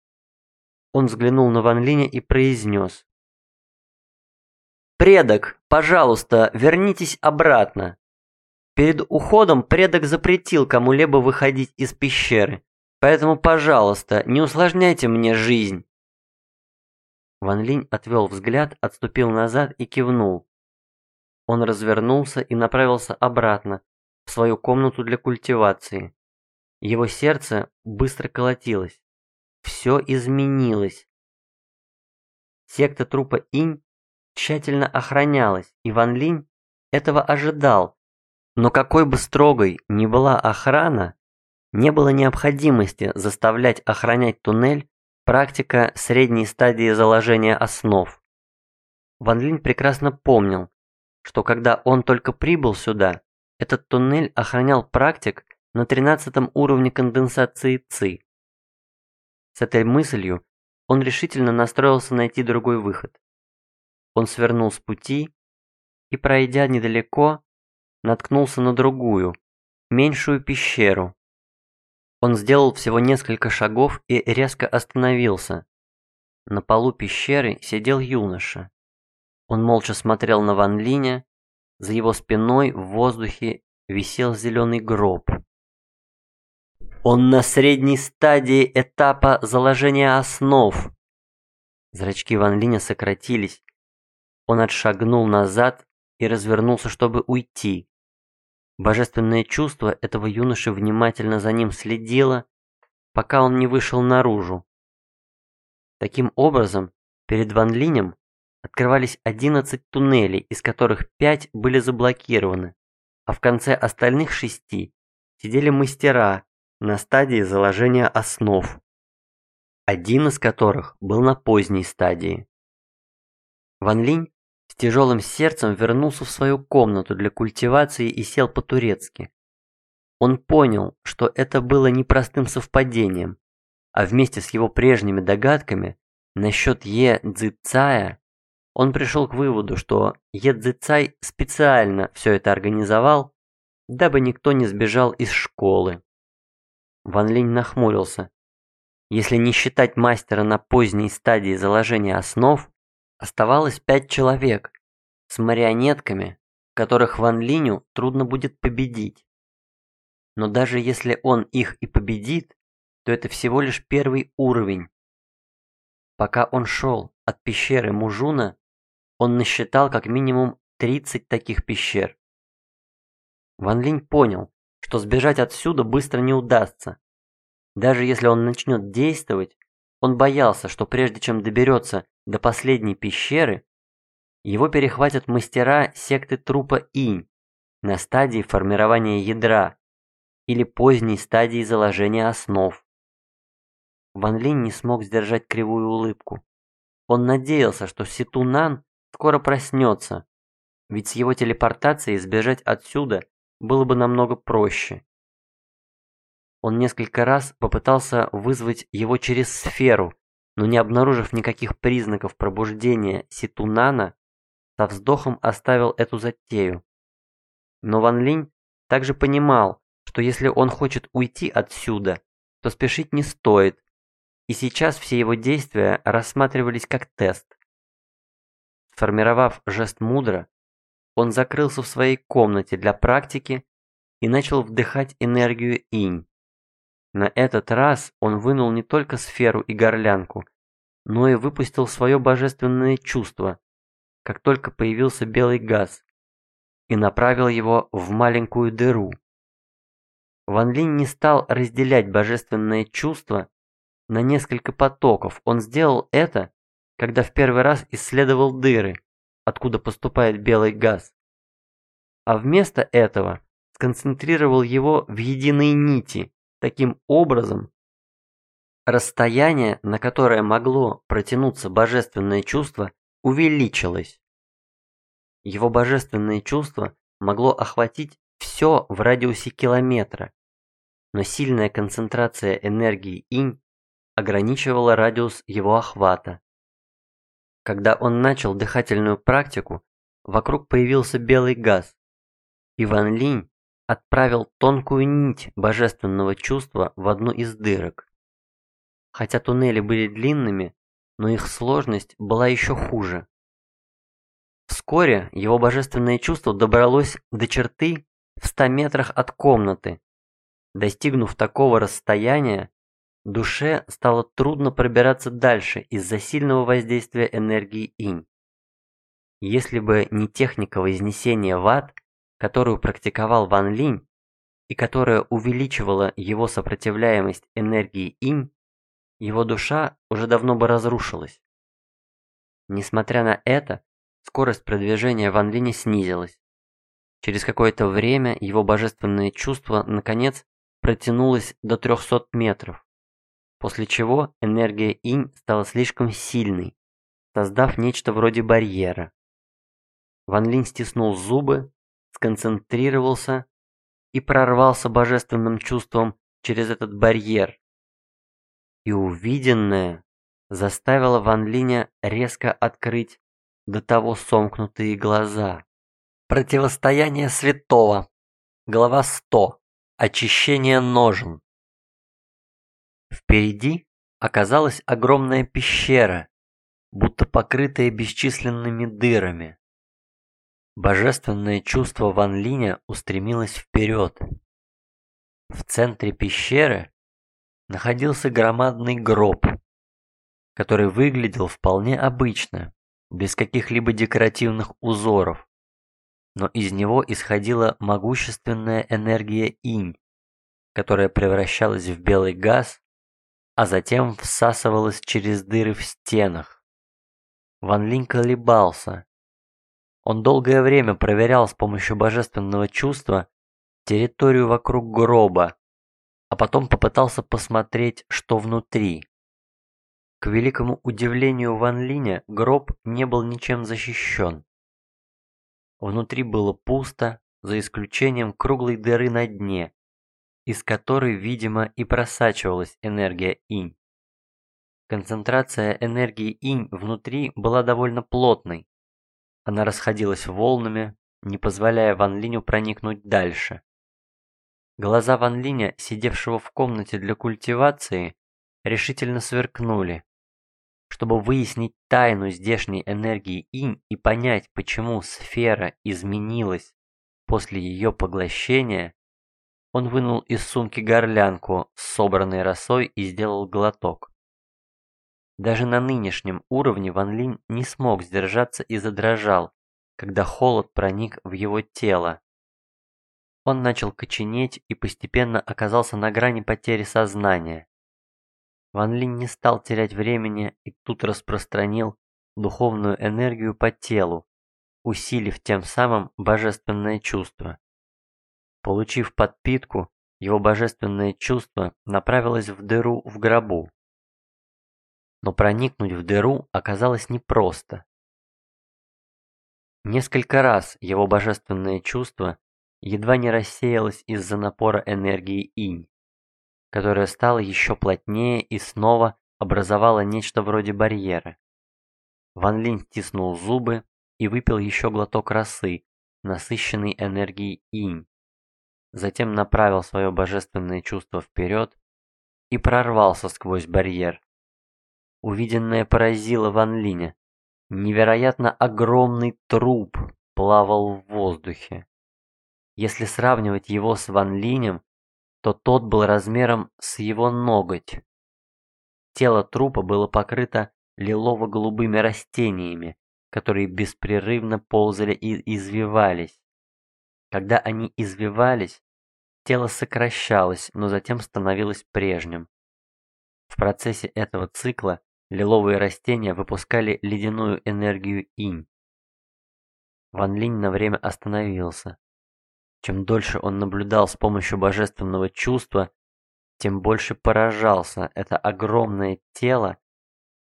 Он взглянул на Ван Линя и произнес. «Предок, пожалуйста, вернитесь обратно. Перед уходом предок запретил кому-либо выходить из пещеры, поэтому, пожалуйста, не усложняйте мне жизнь». Ван Линь отвел взгляд, отступил назад и кивнул. Он развернулся и направился обратно, в свою комнату для культивации. Его сердце быстро колотилось. Все изменилось. Секта трупа Инь тщательно охранялась, и Ван Линь этого ожидал, но какой бы строгой ни была охрана, не было необходимости заставлять охранять туннель практика средней стадии заложения основ. Ван Линь прекрасно помнил, что когда он только прибыл сюда, этот туннель охранял практик на 13 уровне конденсации ЦИ. С этой мыслью он решительно настроился найти другой выход. Он свернул с пути и, пройдя недалеко, наткнулся на другую, меньшую пещеру. Он сделал всего несколько шагов и резко остановился. На полу пещеры сидел юноша. Он молча смотрел на Ван Линя, за его спиной в воздухе висел зеленый гроб. Он на средней стадии этапа заложения основ. Зрачки Ван Линя сократились. Он отшагнул назад и развернулся, чтобы уйти. Божественное чувство этого юноши внимательно за ним следило, пока он не вышел наружу. Таким образом, перед Ван Линем открывались 11 туннелей, из которых 5 были заблокированы, а в конце остальных шести сидели мастера на стадии заложения основ, один из которых был на поздней стадии. Ван Линь тяжелым сердцем вернулся в свою комнату для культивации и сел по-турецки. Он понял, что это было непростым совпадением, а вместе с его прежними догадками насчет Е Цзицая он пришел к выводу, что Е Цзицай специально все это организовал, дабы никто не сбежал из школы. Ван Линь нахмурился. Если не считать мастера на поздней стадии заложения основ, Оставалось пять человек с марионетками, которых Ван Линю трудно будет победить. Но даже если он их и победит, то это всего лишь первый уровень. Пока он шел от пещеры Мужуна, он насчитал как минимум 30 таких пещер. Ван Линь понял, что сбежать отсюда быстро не удастся. Даже если он начнет действовать, он боялся, что прежде чем доберется до последней пещеры, его перехватят мастера секты трупа Инь на стадии формирования ядра или поздней стадии заложения основ. Ван Линь не смог сдержать кривую улыбку. Он надеялся, что Ситунан скоро проснется, ведь с его телепортацией сбежать отсюда было бы намного проще. Он несколько раз попытался вызвать его через сферу, но не обнаружив никаких признаков пробуждения Ситунана, со вздохом оставил эту затею. Но Ван Линь также понимал, что если он хочет уйти отсюда, то спешить не стоит, и сейчас все его действия рассматривались как тест. Сформировав жест мудро, он закрылся в своей комнате для практики и начал вдыхать энергию инь. На этот раз он вынул не только сферу и горлянку, но и выпустил свое божественное чувство, как только появился белый газ, и направил его в маленькую дыру. Ван Линь не стал разделять божественное чувство на несколько потоков. Он сделал это, когда в первый раз исследовал дыры, откуда поступает белый газ, а вместо этого сконцентрировал его в единой нити. Таким образом, расстояние, на которое могло протянуться божественное чувство, увеличилось. Его божественное чувство могло охватить все в радиусе километра, но сильная концентрация энергии инь ограничивала радиус его охвата. Когда он начал дыхательную практику, вокруг появился белый газ, и Ван Линь отправил тонкую нить божественного чувства в одну из дырок. Хотя туннели были длинными, но их сложность была еще хуже. Вскоре его божественное чувство добралось до черты в 100 метрах от комнаты. Достигнув такого расстояния, душе стало трудно пробираться дальше из-за сильного воздействия энергии инь. Если бы не техника вознесения в ад, которую практиковал Ван Линь, и которая увеличивала его сопротивляемость энергии инь, его душа уже давно бы разрушилась. Несмотря на это, скорость продвижения Ван Линя снизилась. Через какое-то время его божественное чувство, наконец, протянулось до 300 метров, после чего энергия инь стала слишком сильной, создав нечто вроде барьера. Ван Линь стиснул зубы, сконцентрировался и прорвался божественным чувством через этот барьер. И увиденное заставило Ван Линя резко открыть до того сомкнутые глаза. Противостояние святого. Глава 100. Очищение ножен. Впереди оказалась огромная пещера, будто покрытая бесчисленными дырами. Божественное чувство Ван Линя устремилось вперед. В центре пещеры находился громадный гроб, который выглядел вполне обычно, без каких-либо декоративных узоров но из него исходила могущественная энергия инь, которая превращалась в белый газ, а затем всасывалась через дыры в стенах. Ван Линь колебался. Он долгое время проверял с помощью божественного чувства территорию вокруг гроба, а потом попытался посмотреть, что внутри. К великому удивлению Ван Линя, гроб не был ничем защищен. Внутри было пусто, за исключением круглой дыры на дне, из которой, видимо, и просачивалась энергия инь. Концентрация энергии инь внутри была довольно плотной. Она расходилась волнами, не позволяя Ван Линю проникнуть дальше. Глаза Ван Линя, сидевшего в комнате для культивации, решительно сверкнули. Чтобы выяснить тайну здешней энергии инь и понять, почему сфера изменилась после ее поглощения, он вынул из сумки горлянку с собранной росой и сделал глоток. Даже на нынешнем уровне Ван Линь не смог сдержаться и задрожал, когда холод проник в его тело. Он начал коченеть и постепенно оказался на грани потери сознания. Ван Линь не стал терять времени и тут распространил духовную энергию по телу, усилив тем самым божественное чувство. Получив подпитку, его божественное чувство направилось в дыру в гробу. Но проникнуть в дыру оказалось непросто. Несколько раз его божественное чувство едва не рассеялось из-за напора энергии инь которая стала еще плотнее и снова образовала нечто вроде барьера. Ван Линь стиснул зубы и выпил еще глоток росы, насыщенной энергией инь. Затем направил свое божественное чувство вперед и прорвался сквозь барьер. Увиденное поразило Ван Линя. Невероятно огромный труп плавал в воздухе. Если сравнивать его с Ван Линем, то тот был размером с его ноготь. Тело трупа было покрыто лилово-голубыми растениями, которые беспрерывно ползали и извивались. Когда они извивались, тело сокращалось, но затем становилось прежним. В процессе этого цикла лиловые растения выпускали ледяную энергию инь. Ван Линь на время остановился. Чем дольше он наблюдал с помощью божественного чувства, тем больше поражался. Это огромное тело,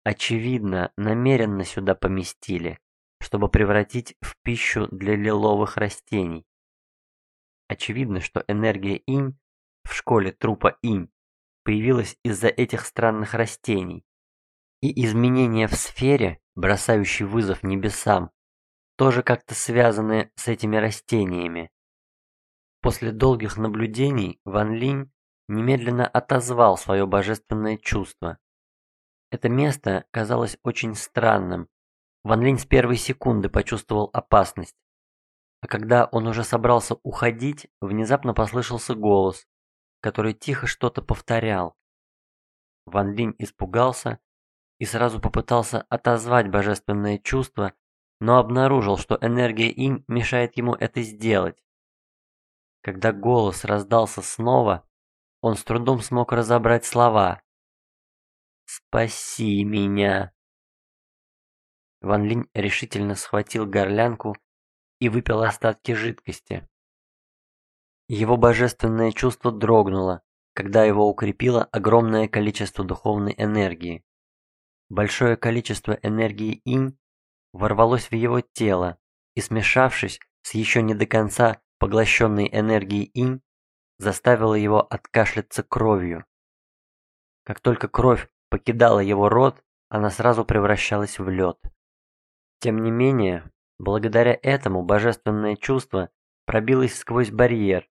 очевидно, намеренно сюда поместили, чтобы превратить в пищу для лиловых растений. Очевидно, что энергия инь в школе трупа инь появилась из-за этих странных растений. И изменения в сфере, бросающие вызов небесам, тоже как-то связаны с этими растениями. После долгих наблюдений Ван Линь немедленно отозвал свое божественное чувство. Это место казалось очень странным. Ван Линь с первой секунды почувствовал опасность. А когда он уже собрался уходить, внезапно послышался голос, который тихо что-то повторял. Ван Линь испугался и сразу попытался отозвать божественное чувство, но обнаружил, что энергия инь мешает ему это сделать. Когда голос раздался снова, он с трудом смог разобрать слова. «Спаси меня!» Ван Линь решительно схватил горлянку и выпил остатки жидкости. Его божественное чувство дрогнуло, когда его укрепило огромное количество духовной энергии. Большое количество энергии инь ворвалось в его тело и, смешавшись с еще не до конца поглощенной энергией инь, заставило его откашляться кровью. Как только кровь покидала его рот, она сразу превращалась в лед. Тем не менее, благодаря этому божественное чувство пробилось сквозь барьер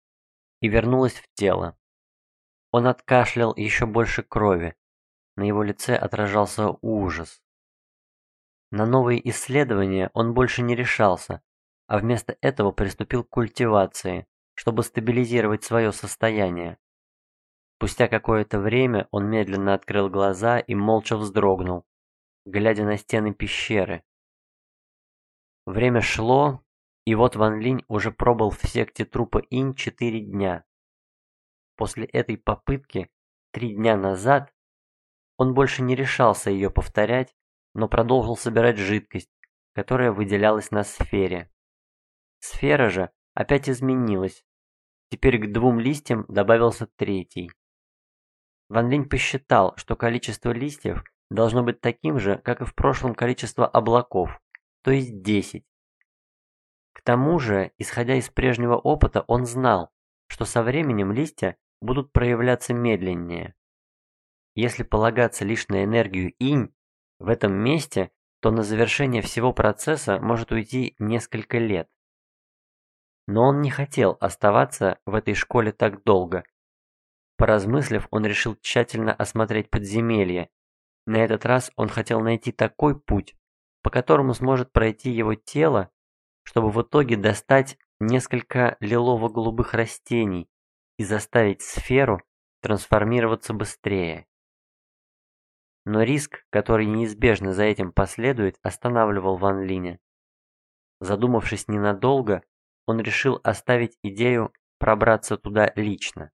и вернулось в тело. Он откашлял еще больше крови. На его лице отражался ужас. На новые исследования он больше не решался, а вместо этого приступил к культивации, чтобы стабилизировать свое состояние. Спустя какое-то время он медленно открыл глаза и молча вздрогнул, глядя на стены пещеры. Время шло, и вот Ван Линь уже пробыл в секте трупа Инь четыре дня. После этой попытки, три дня назад, он больше не решался ее повторять, но продолжил собирать жидкость, которая выделялась на сфере. Сфера же опять изменилась. Теперь к двум листьям добавился третий. Ван Линь посчитал, что количество листьев должно быть таким же, как и в прошлом количество облаков, то есть 10. К тому же, исходя из прежнего опыта, он знал, что со временем листья будут проявляться медленнее. Если полагаться лишь на энергию инь, в этом месте, то на завершение всего процесса может уйти несколько лет. Но он не хотел оставаться в этой школе так долго. Поразмыслив, он решил тщательно осмотреть подземелье. На этот раз он хотел найти такой путь, по которому сможет пройти его тело, чтобы в итоге достать несколько лилово-голубых растений и заставить сферу трансформироваться быстрее. Но риск, который неизбежно за этим последует, останавливал Ван Линя. Задумавшись ненадолго, он решил оставить идею пробраться туда лично.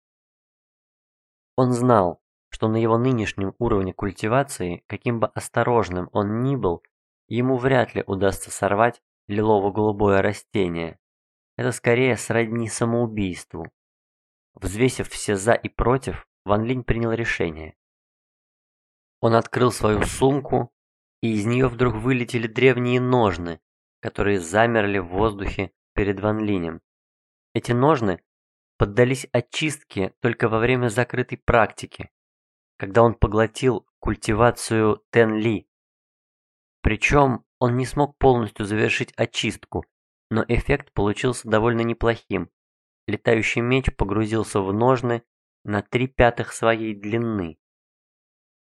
Он знал, что на его нынешнем уровне культивации, каким бы осторожным он ни был, ему вряд ли удастся сорвать лилово-голубое растение. Это скорее сродни самоубийству. Взвесив все «за» и «против», Ван Линь принял решение. Он открыл свою сумку, и из нее вдруг вылетели древние ножны, которые замерли в воздухе перед Ван Линем. Эти ножны поддались очистке только во время закрытой практики, когда он поглотил культивацию Тен-Ли. Причем он не смог полностью завершить очистку, но эффект получился довольно неплохим. Летающий меч погрузился в ножны на три пятых своей длины.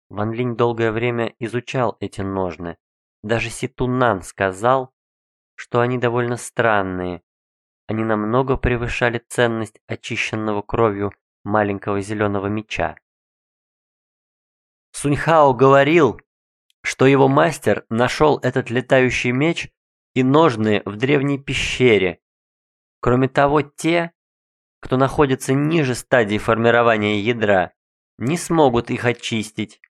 Ван Линь долгое время изучал эти ножны. Даже Ситунан сказал, что они довольно странные. Они намного превышали ценность очищенного кровью маленького зеленого меча. Суньхао говорил, что его мастер нашел этот летающий меч и ножны в древней пещере. Кроме того, те, кто находится ниже стадии формирования ядра, не смогут их очистить.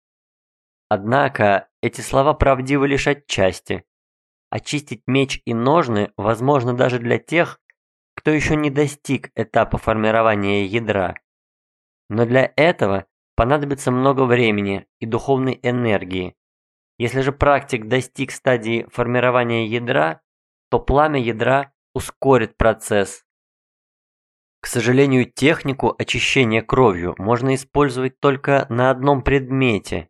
Однако эти слова правдивы лишь отчасти. очистить меч и ножны возможно даже для тех, кто еще не достиг этапа формирования ядра. Но для этого понадобится много времени и духовной энергии. Если же практик достиг стадии формирования ядра, то пламя ядра ускорит процесс. К сожалению, технику очищения кровью можно использовать только на одном предмете.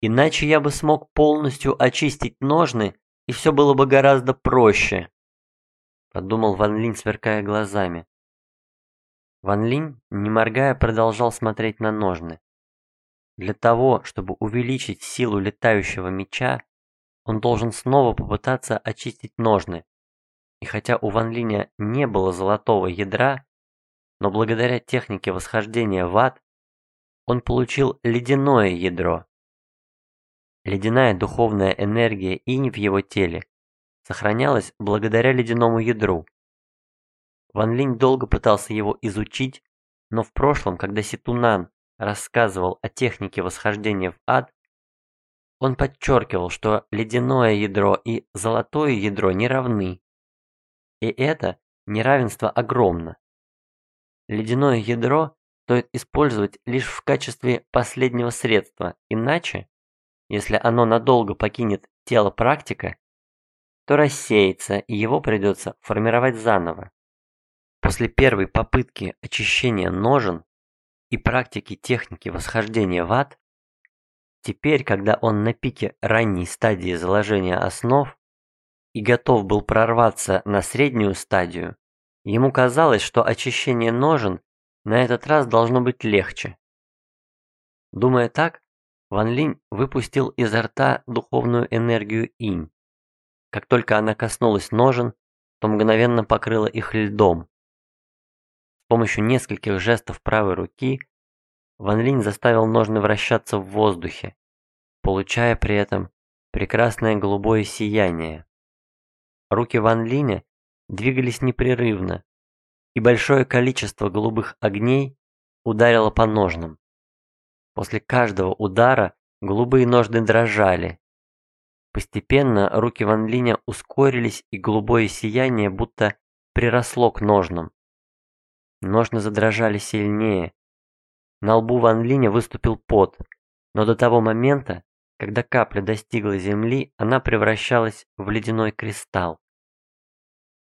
Иначе я бы смог полностью очистить ножны, и все было бы гораздо проще. Подумал Ван Линь, сверкая глазами. Ван Линь, не моргая, продолжал смотреть на ножны. Для того, чтобы увеличить силу летающего меча, он должен снова попытаться очистить ножны. И хотя у Ван Линя не было золотого ядра, но благодаря технике восхождения в ад, он получил ледяное ядро. Ледяная духовная энергия инь в его теле сохранялась благодаря ледяному ядру. Ван Линь долго пытался его изучить, но в прошлом, когда Ситунан рассказывал о технике восхождения в ад, он подчеркивал, что ледяное ядро и золотое ядро не равны. И это неравенство огромно. Ледяное ядро стоит использовать лишь в качестве последнего средства, иначе, если оно надолго покинет тело практика, то рассеется и его придется формировать заново. После первой попытки очищения ножен и практики техники восхождения в ад, теперь, когда он на пике ранней стадии заложения основ и готов был прорваться на среднюю стадию, ему казалось, что очищение ножен на этот раз должно быть легче. Думая так, Ван Линь выпустил изо рта духовную энергию инь. Как только она коснулась ножен, то мгновенно покрыла их льдом, помощью нескольких жестов правой руки Ван Линь заставил ножны вращаться в воздухе, получая при этом прекрасное голубое сияние. Руки Ван Линя двигались непрерывно, и большое количество голубых огней ударило по ножнам. После каждого удара голубые ножны дрожали. Постепенно руки Ван Линя ускорились, и голубое сияние будто приросло к ножнам. Ножны задрожали сильнее. На лбу Ван Линя выступил пот, но до того момента, когда капля достигла земли, она превращалась в ледяной кристалл.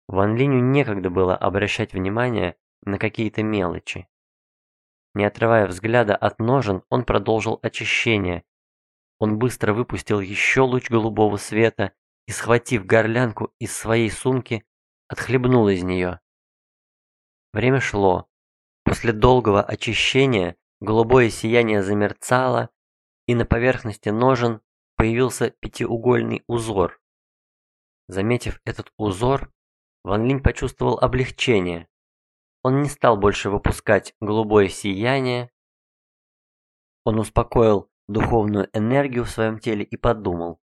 Ван Линю некогда было обращать внимание на какие-то мелочи. Не отрывая взгляда от ножен, он продолжил очищение. Он быстро выпустил еще луч голубого света и, схватив горлянку из своей сумки, отхлебнул из нее. Время шло. После долгого очищения голубое сияние замерцало, и на поверхности ножен появился пятиугольный узор. Заметив этот узор, Ван Линь почувствовал облегчение. Он не стал больше выпускать голубое сияние. Он успокоил духовную энергию в своем теле и подумал.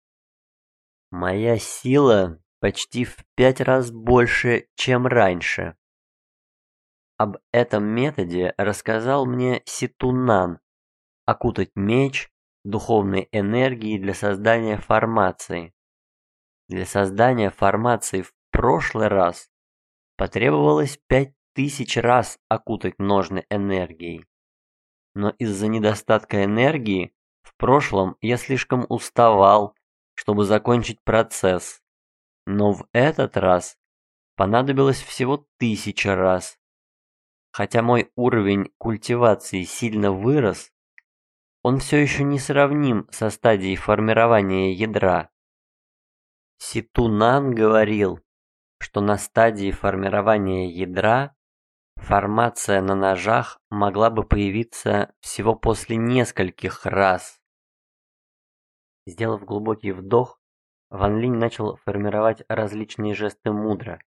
«Моя сила почти в пять раз больше, чем раньше. Об этом методе рассказал мне Ситунан. Окутать меч духовной энергией для создания формации. Для создания формации в прошлый раз потребовалось пять тысяч раз окутать ножны энергией. Но из-за недостатка энергии в прошлом я слишком уставал, чтобы закончить процесс. Но в этот раз понадобилось всего тысяча раз. Хотя мой уровень культивации сильно вырос, он все еще не сравним со стадией формирования ядра. Ситунан говорил, что на стадии формирования ядра формация на ножах могла бы появиться всего после нескольких раз. Сделав глубокий вдох, Ван Линь начал формировать различные жесты мудро.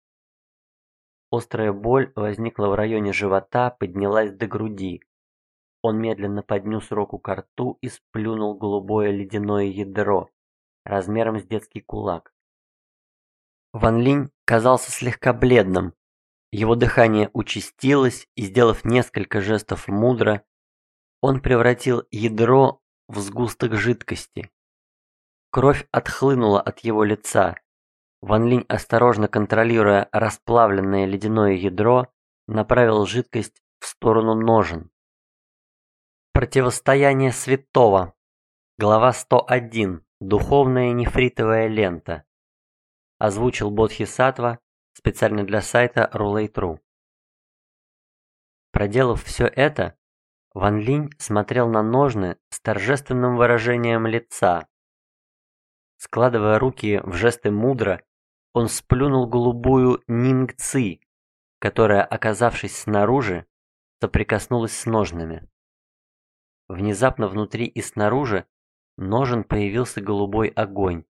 Острая боль возникла в районе живота, поднялась до груди. Он медленно поднес руку к рту и сплюнул голубое ледяное ядро, размером с детский кулак. Ван Линь казался слегка бледным. Его дыхание участилось, и, сделав несколько жестов мудро, он превратил ядро в сгусток жидкости. Кровь отхлынула от его лица, Ван Линь, осторожно контролируя расплавленное ледяное ядро, направил жидкость в сторону ножен. Противостояние святого. Глава 101. Духовная нефритовая лента. Озвучил Бодхисаттва специально для сайта Roulette.ru. Проделав все это, Ван Линь смотрел на ножны с торжественным выражением лица. Складывая руки в жесты мудро, он сплюнул голубую нингци, которая, оказавшись снаружи, соприкоснулась с ножнами. Внезапно внутри и снаружи ножен появился голубой огонь.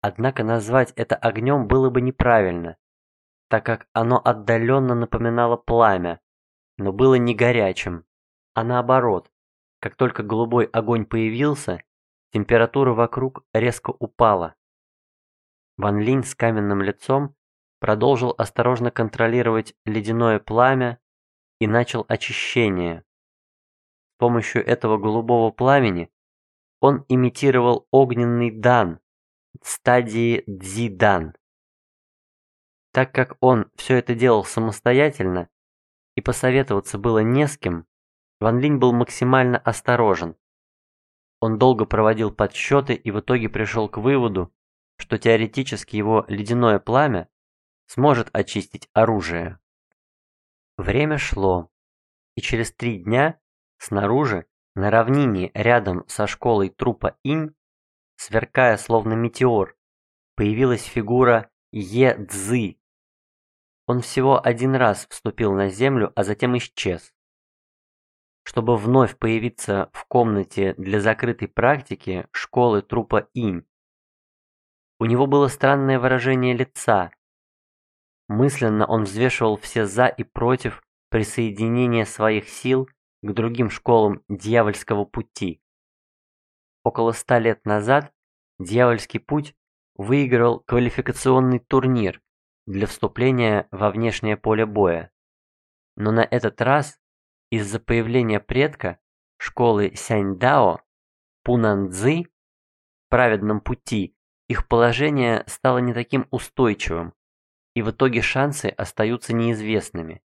Однако назвать это огнем было бы неправильно, так как оно отдаленно напоминало пламя, но было не горячим, а наоборот. Как только голубой огонь появился, температура вокруг резко упала. Ван Линь с каменным лицом продолжил осторожно контролировать ледяное пламя и начал очищение. С помощью этого голубого пламени он имитировал огненный дан стадии Цзи-дан. Так как он все это делал самостоятельно и посоветоваться было не с кем, Ван Линь был максимально осторожен. Он долго проводил подсчеты и в итоге пришел к выводу, что теоретически его ледяное пламя сможет очистить оружие. Время шло, и через три дня снаружи, на равнине рядом со школой трупа Инь, сверкая словно метеор, появилась фигура Е Цзы. Он всего один раз вступил на землю, а затем исчез. Чтобы вновь появиться в комнате для закрытой практики школы трупа Инь, у него было странное выражение лица. Мысленно он взвешивал все «за» и «против» присоединения своих сил к другим школам дьявольского пути. Около ста лет назад Дьявольский путь выиграл квалификационный турнир для вступления во внешнее поле боя. Но на этот раз из-за появления предка школы Сяньдао Пунанцзы праведном пути их положение стало не таким устойчивым, и в итоге шансы остаются неизвестными.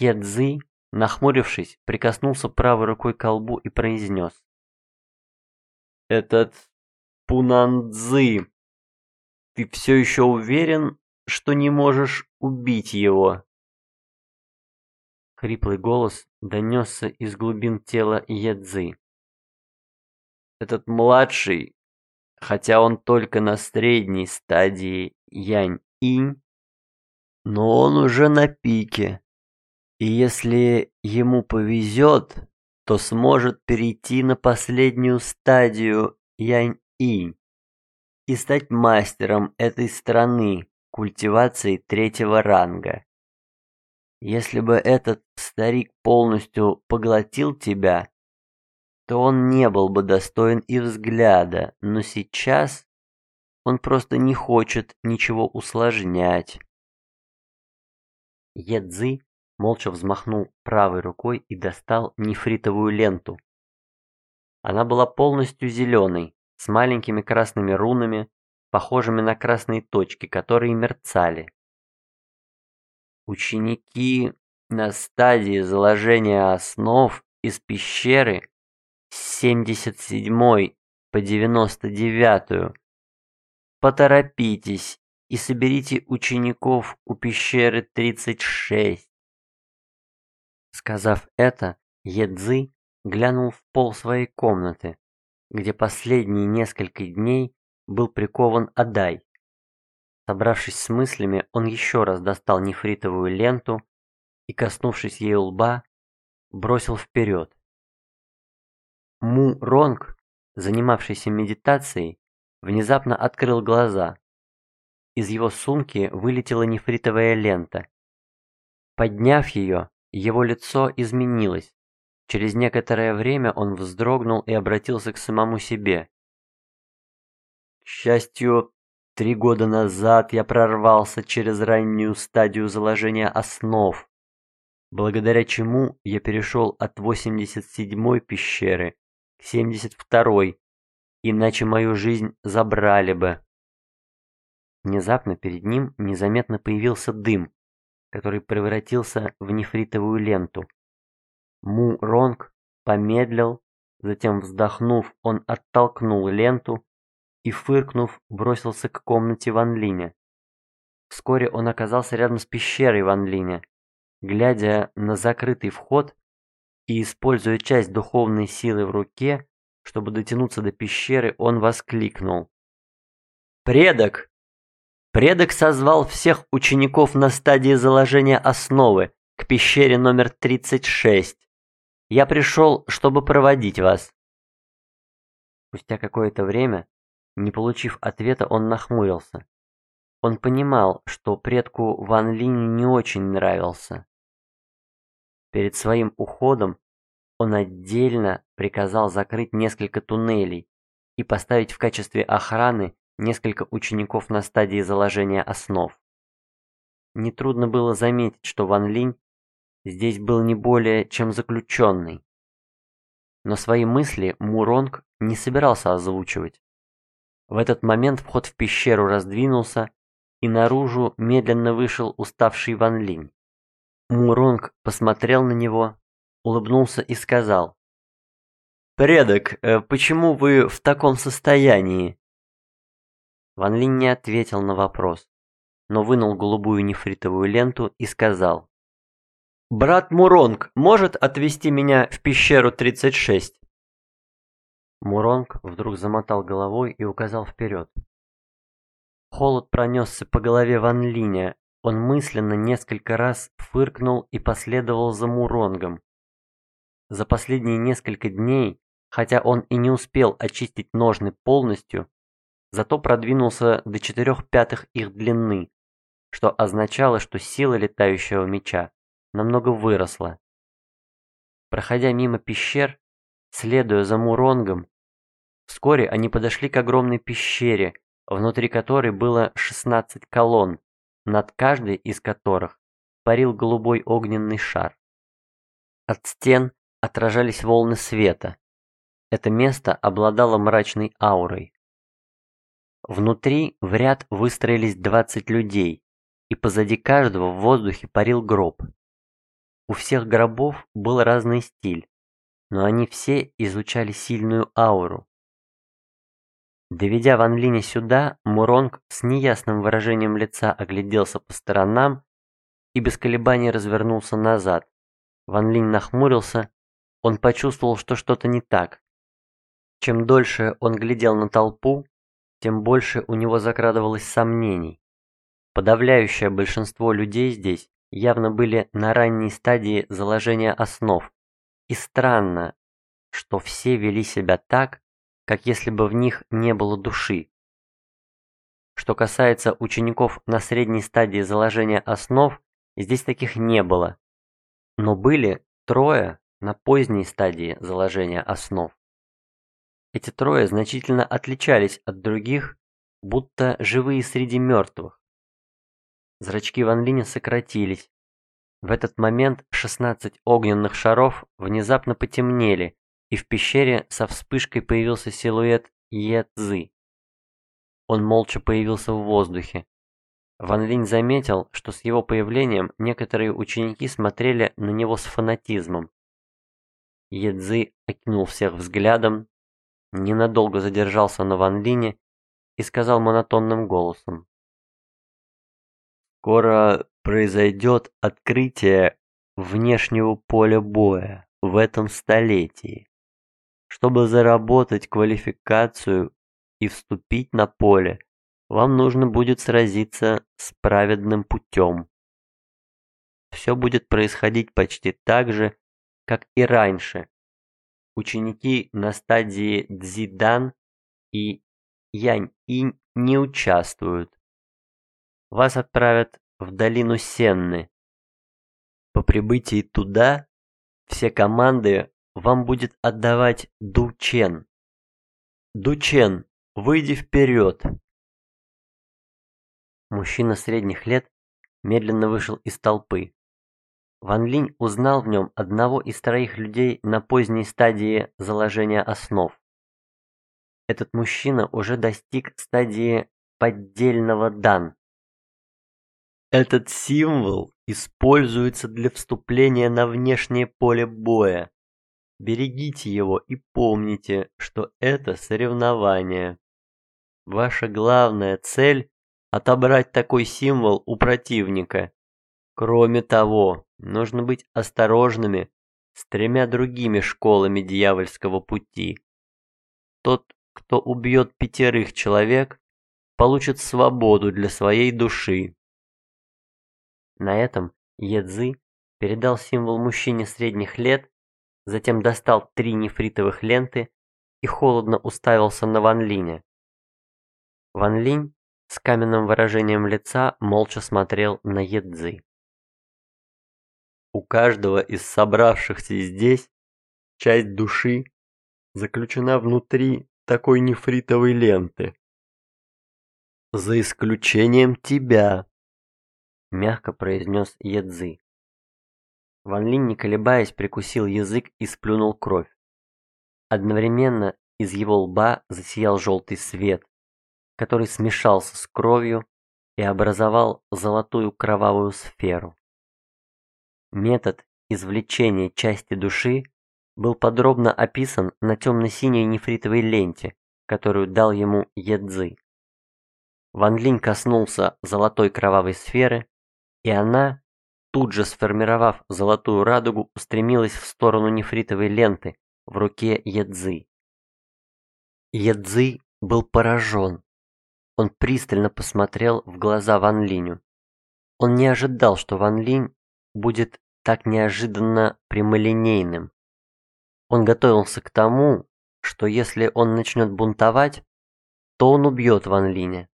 Едзы, нахмурившись, прикоснулся правой рукой к колбу и произнес. «Этот Пунанцзы, ты все еще уверен, что не можешь убить его?» Хриплый голос донесся из глубин тела Едзы. Этот младший хотя он только на средней стадии Янь-Инь, но он уже на пике. И если ему повезет, то сможет перейти на последнюю стадию Янь-Инь и стать мастером этой страны культивации третьего ранга. Если бы этот старик полностью поглотил тебя, то он не был бы достоин и взгляда, но сейчас он просто не хочет ничего усложнять. Едзы молча взмахнул правой рукой и достал нефритовую ленту. Она была полностью зеленой, с маленькими красными рунами, похожими на красные точки, которые мерцали. Ученики на стадии заложения основ из пещеры 77 по 99. Поторопитесь и соберите учеников у пещеры 36. Сказав это, Едзы глянул в пол своей комнаты, где последние несколько дней был прикован Адай. Собравшись с мыслями, он еще раз достал нефритовую ленту и, коснувшись ею лба, бросил вперед. Му Ронг, занимавшийся медитацией, внезапно открыл глаза. Из его сумки вылетела нефритовая лента. Подняв ее, его лицо изменилось. Через некоторое время он вздрогнул и обратился к самому себе. К счастью, три года назад я прорвался через раннюю стадию заложения основ, благодаря чему я перешел от 87-й пещеры 72-й, иначе мою жизнь забрали бы. Внезапно перед ним незаметно появился дым, который превратился в нефритовую ленту. Му Ронг помедлил, затем вздохнув, он оттолкнул ленту и, фыркнув, бросился к комнате Ван Линя. Вскоре он оказался рядом с пещерой Ван Линя. Глядя на закрытый вход и используя часть духовной силы в руке, чтобы дотянуться до пещеры, он воскликнул. «Предок! Предок созвал всех учеников на стадии заложения основы к пещере номер 36. Я пришел, чтобы проводить вас». Спустя какое-то время, не получив ответа, он нахмурился. Он понимал, что предку Ван Линь не очень нравился. Перед своим уходом он отдельно приказал закрыть несколько туннелей и поставить в качестве охраны несколько учеников на стадии заложения основ. Нетрудно было заметить, что Ван Линь здесь был не более чем заключенный. Но свои мысли Муронг не собирался озвучивать. В этот момент вход в пещеру раздвинулся, и наружу медленно вышел уставший Ван Линь. Муронг посмотрел на него, улыбнулся и сказал. «Предок, э, почему вы в таком состоянии?» Ван Линь не ответил на вопрос, но вынул голубую нефритовую ленту и сказал. «Брат Муронг может отвезти меня в пещеру 36?» Муронг вдруг замотал головой и указал вперед. Холод пронесся по голове Ван Линя, он мысленно несколько раз фыркнул и последовал за Муронгом. За последние несколько дней, хотя он и не успел очистить ножны полностью, зато продвинулся до четырех пятых их длины, что означало, что сила летающего меча намного выросла. Проходя мимо пещер, следуя за Муронгом, вскоре они подошли к огромной пещере, внутри которой было 16 колонн, над каждой из которых парил голубой огненный шар. От стен отражались волны света. Это место обладало мрачной аурой. Внутри в ряд выстроились 20 людей, и позади каждого в воздухе парил гроб. У всех гробов был разный стиль, но они все изучали сильную ауру. Доведя Ван Линя сюда, Муронг с неясным выражением лица огляделся по сторонам и без колебаний развернулся назад. Ван Линь нахмурился, он почувствовал, что что-то не так. Чем дольше он глядел на толпу, тем больше у него закрадывалось сомнений. Подавляющее большинство людей здесь явно были на ранней стадии заложения основ. И странно, что все вели себя так, как если бы в них не было души. Что касается учеников на средней стадии заложения основ, здесь таких не было. Но были трое на поздней стадии заложения основ. Эти трое значительно отличались от других, будто живые среди мертвых. Зрачки Ван Линя сократились. В этот момент 16 огненных шаров внезапно потемнели и в пещере со вспышкой появился силуэт Е Цзы. Он молча появился в воздухе. Ван Линь заметил, что с его появлением некоторые ученики смотрели на него с фанатизмом. Едзы окинул всех взглядом, ненадолго задержался на Ван Лине и сказал монотонным голосом. «Скоро произойдет открытие внешнего поля боя в этом столетии. Чтобы заработать квалификацию и вступить на поле, вам нужно будет сразиться с праведным путем. Все будет происходить почти так же, как и раньше. Ученики на стадии Цзидан и Янь-Инь не участвуют. Вас отправят в долину Сенны. По прибытии туда все команды вам будет отдавать Ду Чен. Ду Чен, выйди вперед. Мужчина средних лет медленно вышел из толпы. Ван Линь узнал в нем одного из троих людей на поздней стадии заложения основ. Этот мужчина уже достиг стадии поддельного дан. Этот символ используется для вступления на внешнее поле боя. Берегите его и помните, что это соревнование. Ваша главная цель – отобрать такой символ у противника. Кроме того, нужно быть осторожными с тремя другими школами дьявольского пути. Тот, кто убьет пятерых человек, получит свободу для своей души. На этом Едзы передал символ мужчине средних лет, затем достал три нефритовых ленты и холодно уставился на Ван Линя. Ван Линь с каменным выражением лица молча смотрел на Едзы. У каждого из собравшихся здесь часть души заключена внутри такой нефритовой ленты. За исключением тебя, мягко произнес Едзы. Ван Линь, не колебаясь, прикусил язык и сплюнул кровь. Одновременно из его лба засиял желтый свет, который смешался с кровью и образовал золотую кровавую сферу. Метод извлечения части души был подробно описан на темно-синей нефритовой ленте, которую дал ему Едзы. Ван Линь коснулся золотой кровавой сферы, и она, тут же сформировав золотую радугу, устремилась в сторону нефритовой ленты в руке Едзы. Едзы был поражен. Он пристально посмотрел в глаза Ван Линю. Он не ожидал, что Ван Линь будет так неожиданно прямолинейным. Он готовился к тому, что если он начнет бунтовать, то он убьет Ван Линя.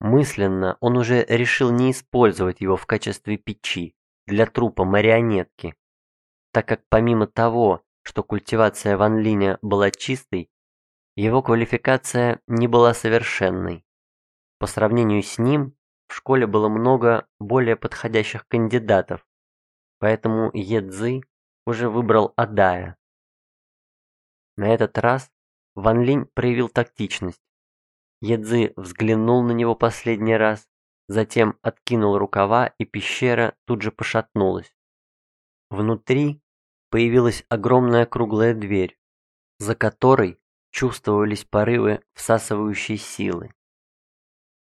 Мысленно он уже решил не использовать его в качестве печи для трупа марионетки, так как помимо того, что культивация Ван Линя была чистой, его квалификация не была совершенной. По сравнению с ним, в школе было много более подходящих кандидатов, поэтому Едзы уже выбрал Адая. На этот раз Ван Линь проявил тактичность. Едзы взглянул на него последний раз, затем откинул рукава, и пещера тут же пошатнулась. Внутри появилась огромная круглая дверь, за которой чувствовались порывы всасывающей силы.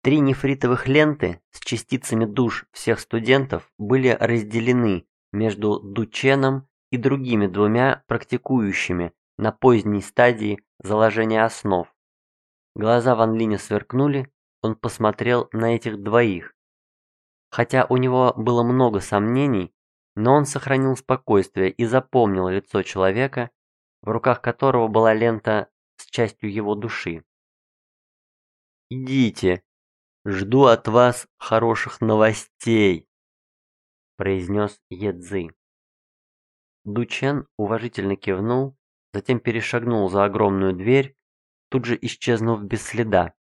Три нефритовых ленты с частицами душ всех студентов были разделены между Дученом и другими двумя практикующими на поздней стадии заложения основ. Глаза Ван Линя сверкнули, он посмотрел на этих двоих. Хотя у него было много сомнений, но он сохранил спокойствие и запомнил лицо человека, в руках которого была лента с частью его души. «Идите, Жду от вас хороших новостей, произнес Едзы. Дучен уважительно кивнул, затем перешагнул за огромную дверь, тут же исчезнув без следа.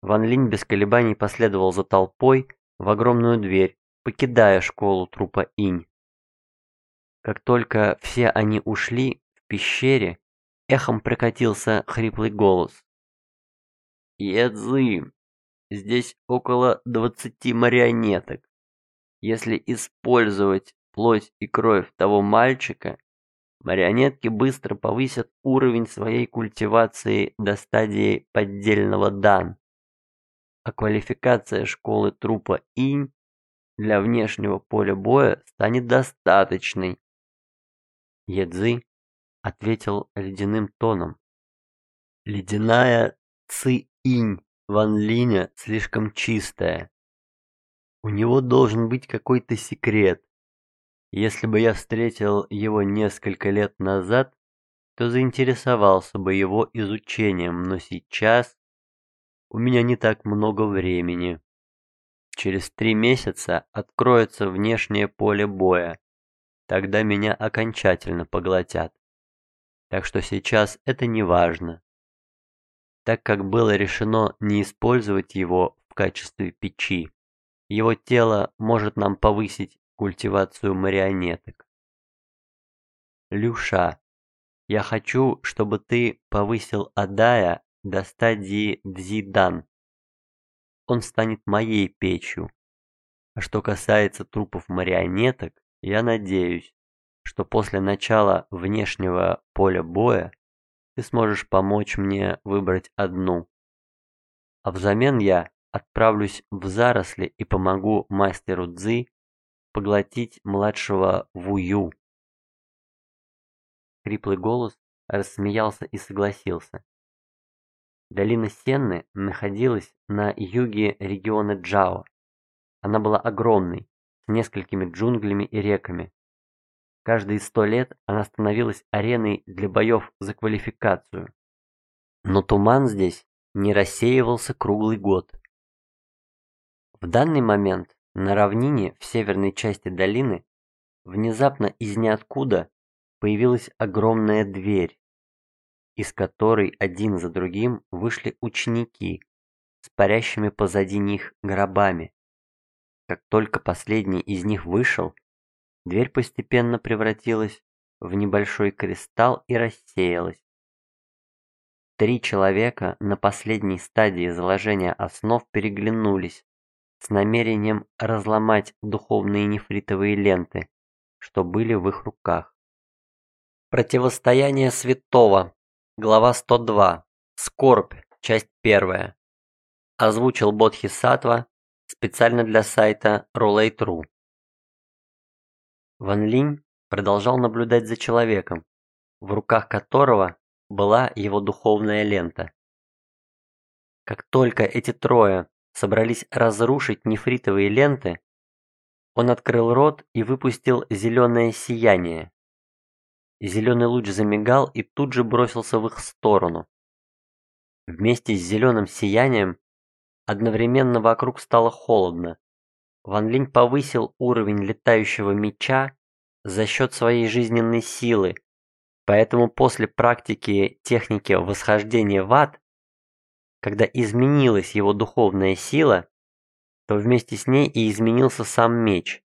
Ван Линь без колебаний последовал за толпой в огромную дверь, покидая школу трупа Инь. Как только все они ушли в пещере, эхом прокатился хриплый голос. «Едзы, Здесь около 20 марионеток. Если использовать плоть и кровь того мальчика, марионетки быстро повысят уровень своей культивации до стадии поддельного дан. А квалификация школы трупа инь для внешнего поля боя станет достаточной. Едзы ответил ледяным тоном. Ледяная ци-инь Ван Линя слишком чистая. У него должен быть какой-то секрет. Если бы я встретил его несколько лет назад, то заинтересовался бы его изучением, но сейчас у меня не так много времени. Через три месяца откроется внешнее поле боя. Тогда меня окончательно поглотят. Так что сейчас это не важно так как было решено не использовать его в качестве печи. Его тело может нам повысить культивацию марионеток. Люша, я хочу, чтобы ты повысил Адая до стадии Дзидан. он станет моей печью. А что касается трупов марионеток, я надеюсь, что после начала внешнего поля боя ты сможешь помочь мне выбрать одну. А взамен я отправлюсь в заросли и помогу мастеру Цзы поглотить младшего Вую. Хриплый голос рассмеялся и согласился. Долина Сенны находилась на юге региона Джао. Она была огромной, с несколькими джунглями и реками. Каждые сто лет она становилась ареной для боев за квалификацию. Но туман здесь не рассеивался круглый год. В данный момент на равнине в северной части долины внезапно из ниоткуда появилась огромная дверь, из которой один за другим вышли ученики с парящими позади них гробами. Как только последний из них вышел, дверь постепенно превратилась в небольшой кристалл и рассеялась. Три человека на последней стадии заложения основ переглянулись с намерением разломать духовные нефритовые ленты, что были в их руках. Противостояние святого. Глава 102. Скорбь. Часть 1. Озвучил Бодхисаттва специально для сайта Roulette.ru. Ван Линь продолжал наблюдать за человеком, в руках которого была его духовная лента. Как только эти трое собрались разрушить нефритовые ленты, он открыл рот и выпустил зеленое сияние. Зеленый луч замигал и тут же бросился в их сторону. Вместе с зеленым сиянием одновременно вокруг стало холодно. Ван Линь повысил уровень летающего меча за счет своей жизненной силы, поэтому после практики техники восхождения в ад, когда изменилась его духовная сила, то вместе с ней и изменился сам меч.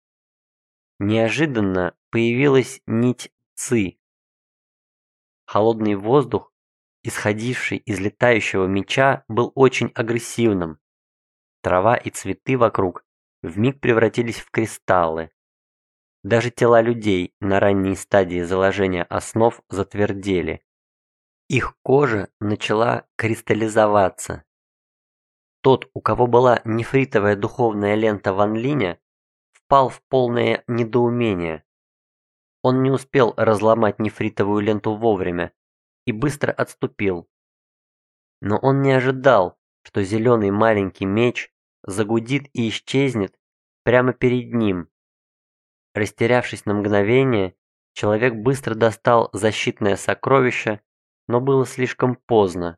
Неожиданно появилась нить Ци, Холодный воздух, исходивший из летающего меча, был очень агрессивным. Трава и цветы вокруг вмиг превратились в кристаллы. Даже тела людей на ранней стадии заложения основ затвердели. Их кожа начала кристаллизоваться. Тот, у кого была нефритовая духовная лента Ван Линя, впал в полное недоумение. Он не успел разломать нефритовую ленту вовремя и быстро отступил. Но он не ожидал, что зеленый маленький меч загудит и исчезнет прямо перед ним. Растерявшись на мгновение, человек быстро достал защитное сокровище, но было слишком поздно.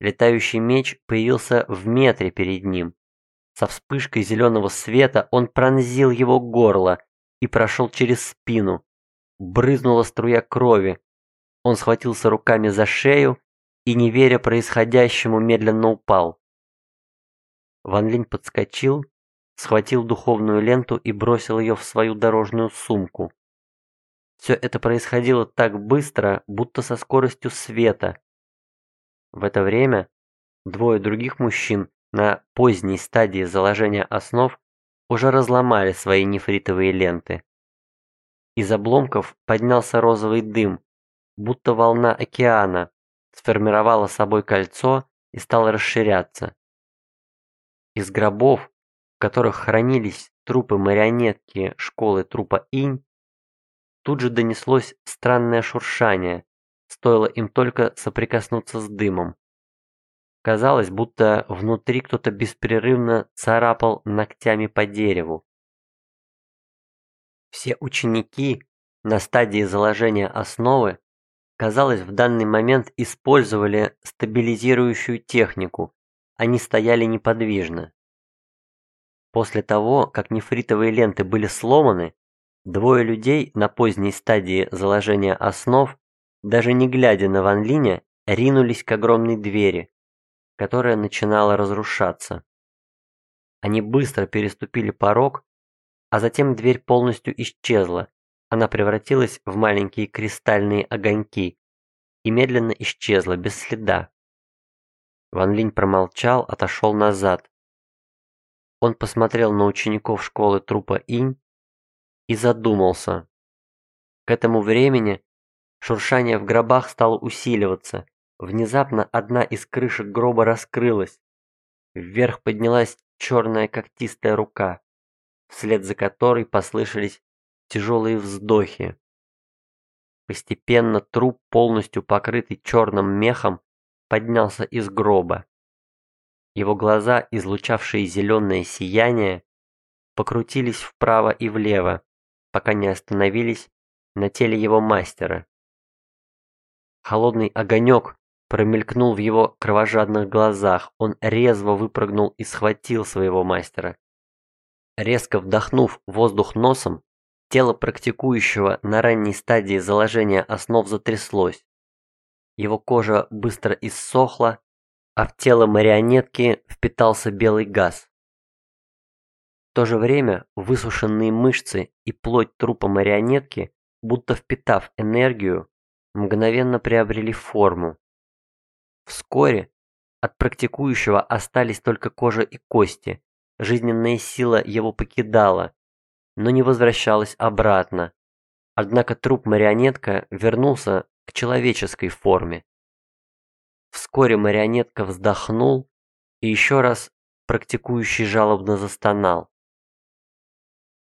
Летающий меч появился в метре перед ним. Со вспышкой зеленого света он пронзил его горло и прошел через спину, брызнула струя крови. Он схватился руками за шею и, не веря происходящему, медленно упал. Ван Линь подскочил, схватил духовную ленту и бросил ее в свою дорожную сумку. Все это происходило так быстро, будто со скоростью света. В это время двое других мужчин на поздней стадии заложения основ уже разломали свои нефритовые ленты. Из обломков поднялся розовый дым, будто волна океана, сформировала собой кольцо и стала расширяться. Из гробов, в которых хранились трупы марионетки школы трупа Инь, тут же донеслось странное шуршание, стоило им только соприкоснуться с дымом. Казалось, будто внутри кто-то беспрерывно царапал ногтями по дереву. Все ученики на стадии заложения основы, казалось, в данный момент использовали стабилизирующую технику, они стояли неподвижно. После того, как нефритовые ленты были сломаны, двое людей на поздней стадии заложения основ, даже не глядя на Ван Линя, ринулись к огромной двери, которая начинала разрушаться. Они быстро переступили порог а затем дверь полностью исчезла. Она превратилась в маленькие кристальные огоньки и медленно исчезла без следа. Ван Линь промолчал, отошел назад, Он посмотрел на учеников школы трупа Инь и задумался. К этому времени шуршание в гробах стало усиливаться. Внезапно одна из крышек гроба раскрылась. Вверх поднялась черная когтистая рука, вслед за которой послышались тяжелые вздохи. Постепенно труп, полностью покрытый черным мехом, поднялся из гроба. Его глаза, излучавшие зеленое сияние, покрутились вправо и влево, пока не остановились на теле его мастера. Холодный огонек промелькнул в его кровожадных глазах. Он резво выпрыгнул и схватил своего мастера. Резко вдохнув воздух носом, тело практикующего на ранней стадии заложения основ затряслось. Его кожа быстро иссохла, а в тело марионетки впитался белый газ. То же время высушенные мышцы и плоть трупа марионетки, будто впитав энергию, мгновенно приобрели форму. Вскоре от практикующего остались только кожа и кости, жизненная сила его покидала, но не возвращалась обратно. Однако труп-марионетка вернулся к человеческой форме. Вскоре марионетка вздохнул и еще раз практикующий жалобно застонал.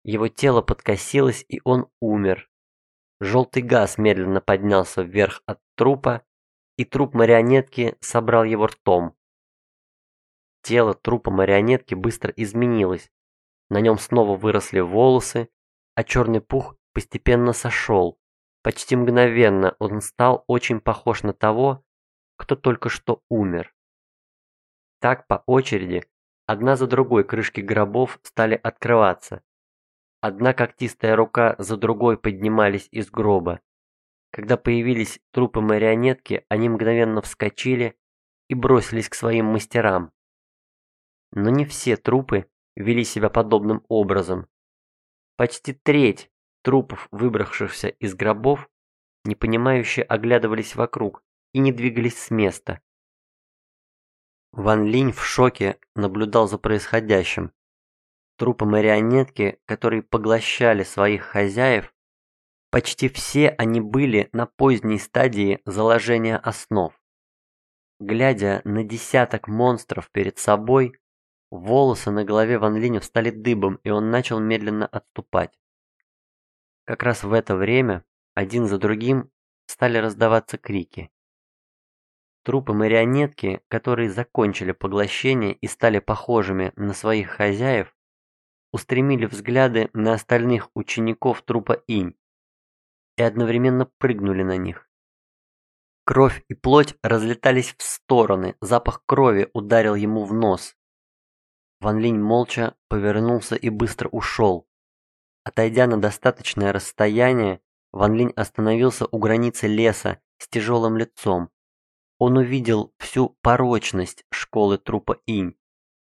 Его тело подкосилось, и он умер. Желтый газ медленно поднялся вверх от трупа, и труп марионетки собрал его ртом. Тело трупа марионетки быстро изменилось. На нем снова выросли волосы, а черный пух постепенно сошел. Почти мгновенно он стал очень похож на того, кто только что умер. Так по очереди, одна за другой крышки гробов стали открываться. Одна когтистая рука за другой поднимались из гроба. Когда появились трупы марионетки, они мгновенно вскочили и бросились к своим мастерам. Но не все трупы вели себя подобным образом. Почти треть трупов, выбравшихся из гробов, непонимающе оглядывались вокруг, и не двигались с места. Ван Линь в шоке наблюдал за происходящим. Трупы марионетки, которые поглощали своих хозяев, почти все они были на поздней стадии заложения основ. Глядя на десяток монстров перед собой, волосы на голове Ван Линя встали дыбом, и он начал медленно отступать. Как раз в это время один за другим стали раздаваться крики. Трупы марионетки, которые закончили поглощение и стали похожими на своих хозяев, устремили взгляды на остальных учеников трупа Инь и одновременно прыгнули на них. Кровь и плоть разлетались в стороны, запах крови ударил ему в нос. Ван Линь молча повернулся и быстро ушел. Отойдя на достаточное расстояние, Ван Линь остановился у границы леса с тяжелым лицом. Он увидел всю порочность школы трупа Инь.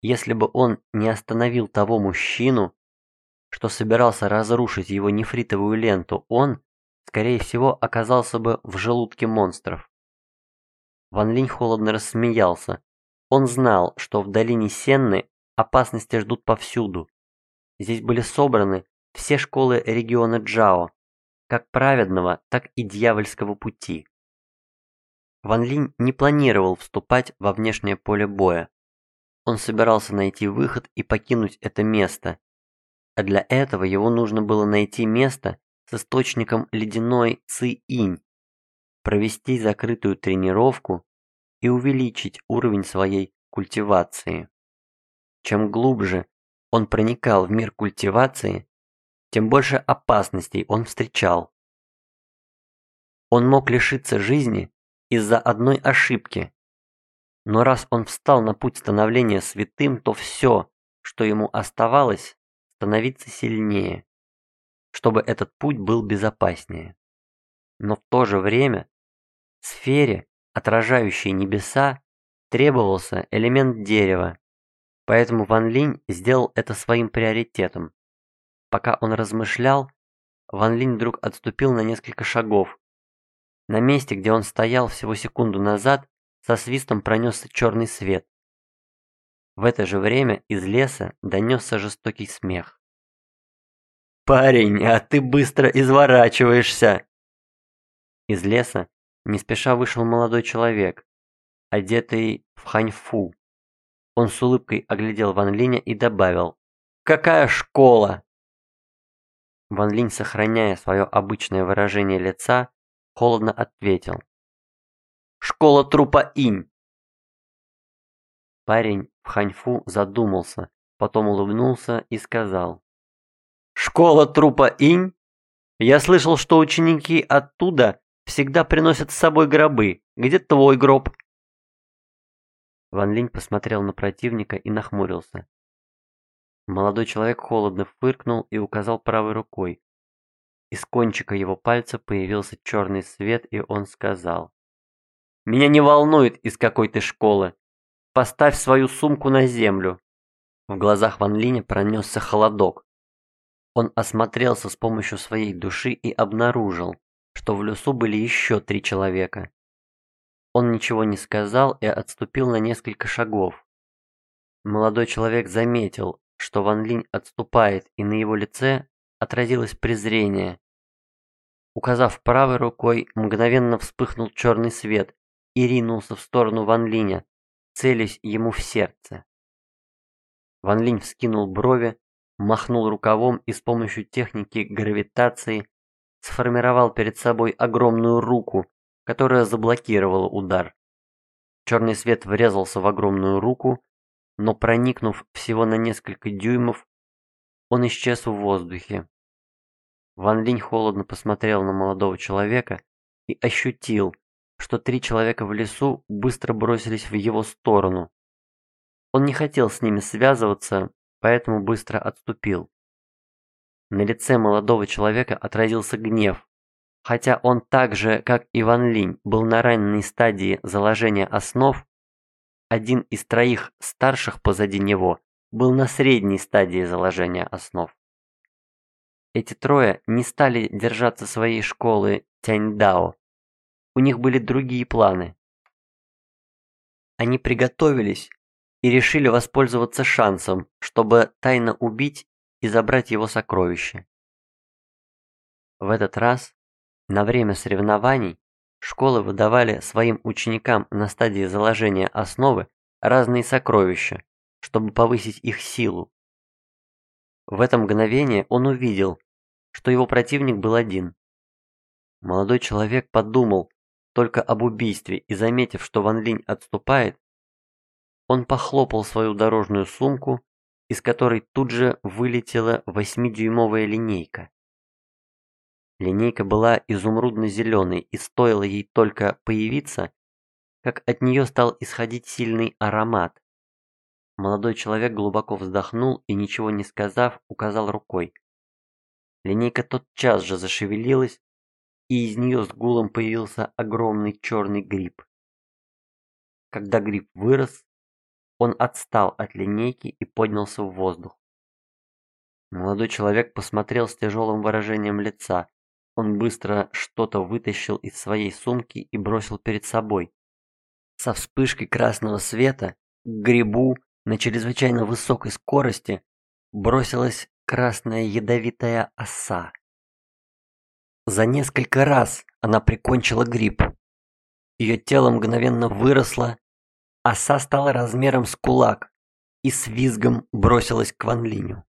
Если бы он не остановил того мужчину, что собирался разрушить его нефритовую ленту, он, скорее всего, оказался бы в желудке монстров. Ван Линь холодно рассмеялся. Он знал, что в долине Сенны опасности ждут повсюду. Здесь были собраны все школы региона Джао, как праведного, так и дьявольского пути. Ван Линь не планировал вступать во внешнее поле боя. Он собирался найти выход и покинуть это место. А для этого его нужно было найти место с источником ледяной Ци-Инь, провести закрытую тренировку и увеличить уровень своей культивации. Чем глубже он проникал в мир культивации, тем больше опасностей он встречал. Он мог лишиться жизни из-за одной ошибки. Но раз он встал на путь становления святым, то все, что ему оставалось, становиться сильнее, чтобы этот путь был безопаснее. Но в то же время сфере, отражающей небеса, требовался элемент дерева, поэтому Ван Линь сделал это своим приоритетом. Пока он размышлял, Ван Линь вдруг отступил на несколько шагов, на месте, где он стоял всего секунду назад, со свистом пронесся черный свет. В это же время из леса донесся жестокий смех. «Парень, а ты быстро изворачиваешься!» Из леса не спеша вышел молодой человек, одетый в ханьфу. Он с улыбкой оглядел Ван Линя и добавил «Какая школа?» Ван Линь, сохраняя свое обычное выражение лица, холодно ответил «Школа трупа инь!» Парень в ханьфу задумался, потом улыбнулся и сказал. «Школа трупа инь? Я слышал, что ученики оттуда всегда приносят с собой гробы. Где твой гроб?» Ван Линь посмотрел на противника и нахмурился. Молодой человек холодно фыркнул и указал правой рукой. Из кончика его пальца появился черный свет, и он сказал. «Меня не волнует, из какой ты школы. Поставь свою сумку на землю. В глазах Ван Линя пронесся холодок. Он осмотрелся с помощью своей души и обнаружил, что в лесу были еще три человека. Он ничего не сказал и отступил на несколько шагов. Молодой человек заметил, что Ван Линь отступает, и на его лице отразилось презрение. Указав правой рукой, мгновенно вспыхнул черный свет и ринулся в сторону Ван Линя, целясь ему в сердце. Ван Линь вскинул брови, махнул рукавом и с помощью техники гравитации сформировал перед собой огромную руку, которая заблокировала удар. Черный свет врезался в огромную руку, но проникнув всего на несколько дюймов, он исчез в воздухе. Ван Линь холодно посмотрел на молодого человека и ощутил, что три человека в лесу быстро бросились в его сторону. Он не хотел с ними связываться, поэтому быстро отступил. На лице молодого человека отразился гнев. Хотя он так же, как и Ван Линь, был на ранней стадии заложения основ, один из троих старших позади него был на средней стадии заложения основ. Эти трое не стали держаться своей школы Тяньдао, у них были другие планы. Они приготовились и решили воспользоваться шансом, чтобы тайно убить и забрать его сокровище. В этот раз, на время соревнований, школы выдавали своим ученикам на стадии заложения основы разные сокровища, чтобы повысить их силу. В это мгновение он увидел, что его противник был один. Молодой человек подумал, только об убийстве и заметив, что Ван Линь отступает, он похлопал свою дорожную сумку, из которой тут же вылетела восьмидюймовая линейка. Линейка была изумрудно-зеленой, и стоило ей только появиться, как от нее стал исходить сильный аромат. Молодой человек глубоко вздохнул и, ничего не сказав, указал рукой. Линейка тотчас же зашевелилась, и из нее с гулом появился огромный черный гриб. Когда гриб вырос, он отстал от линейки и поднялся в воздух. Молодой человек посмотрел с тяжелым выражением лица. Он быстро что-то вытащил из своей сумки и бросил перед собой. Со вспышкой красного света к грибу на чрезвычайно высокой скорости бросилась красная ядовитая оса. За несколько раз она прикончила гриб. Ее тело мгновенно выросло, оса стала размером с кулак и с визгом бросилась к Ван Линю.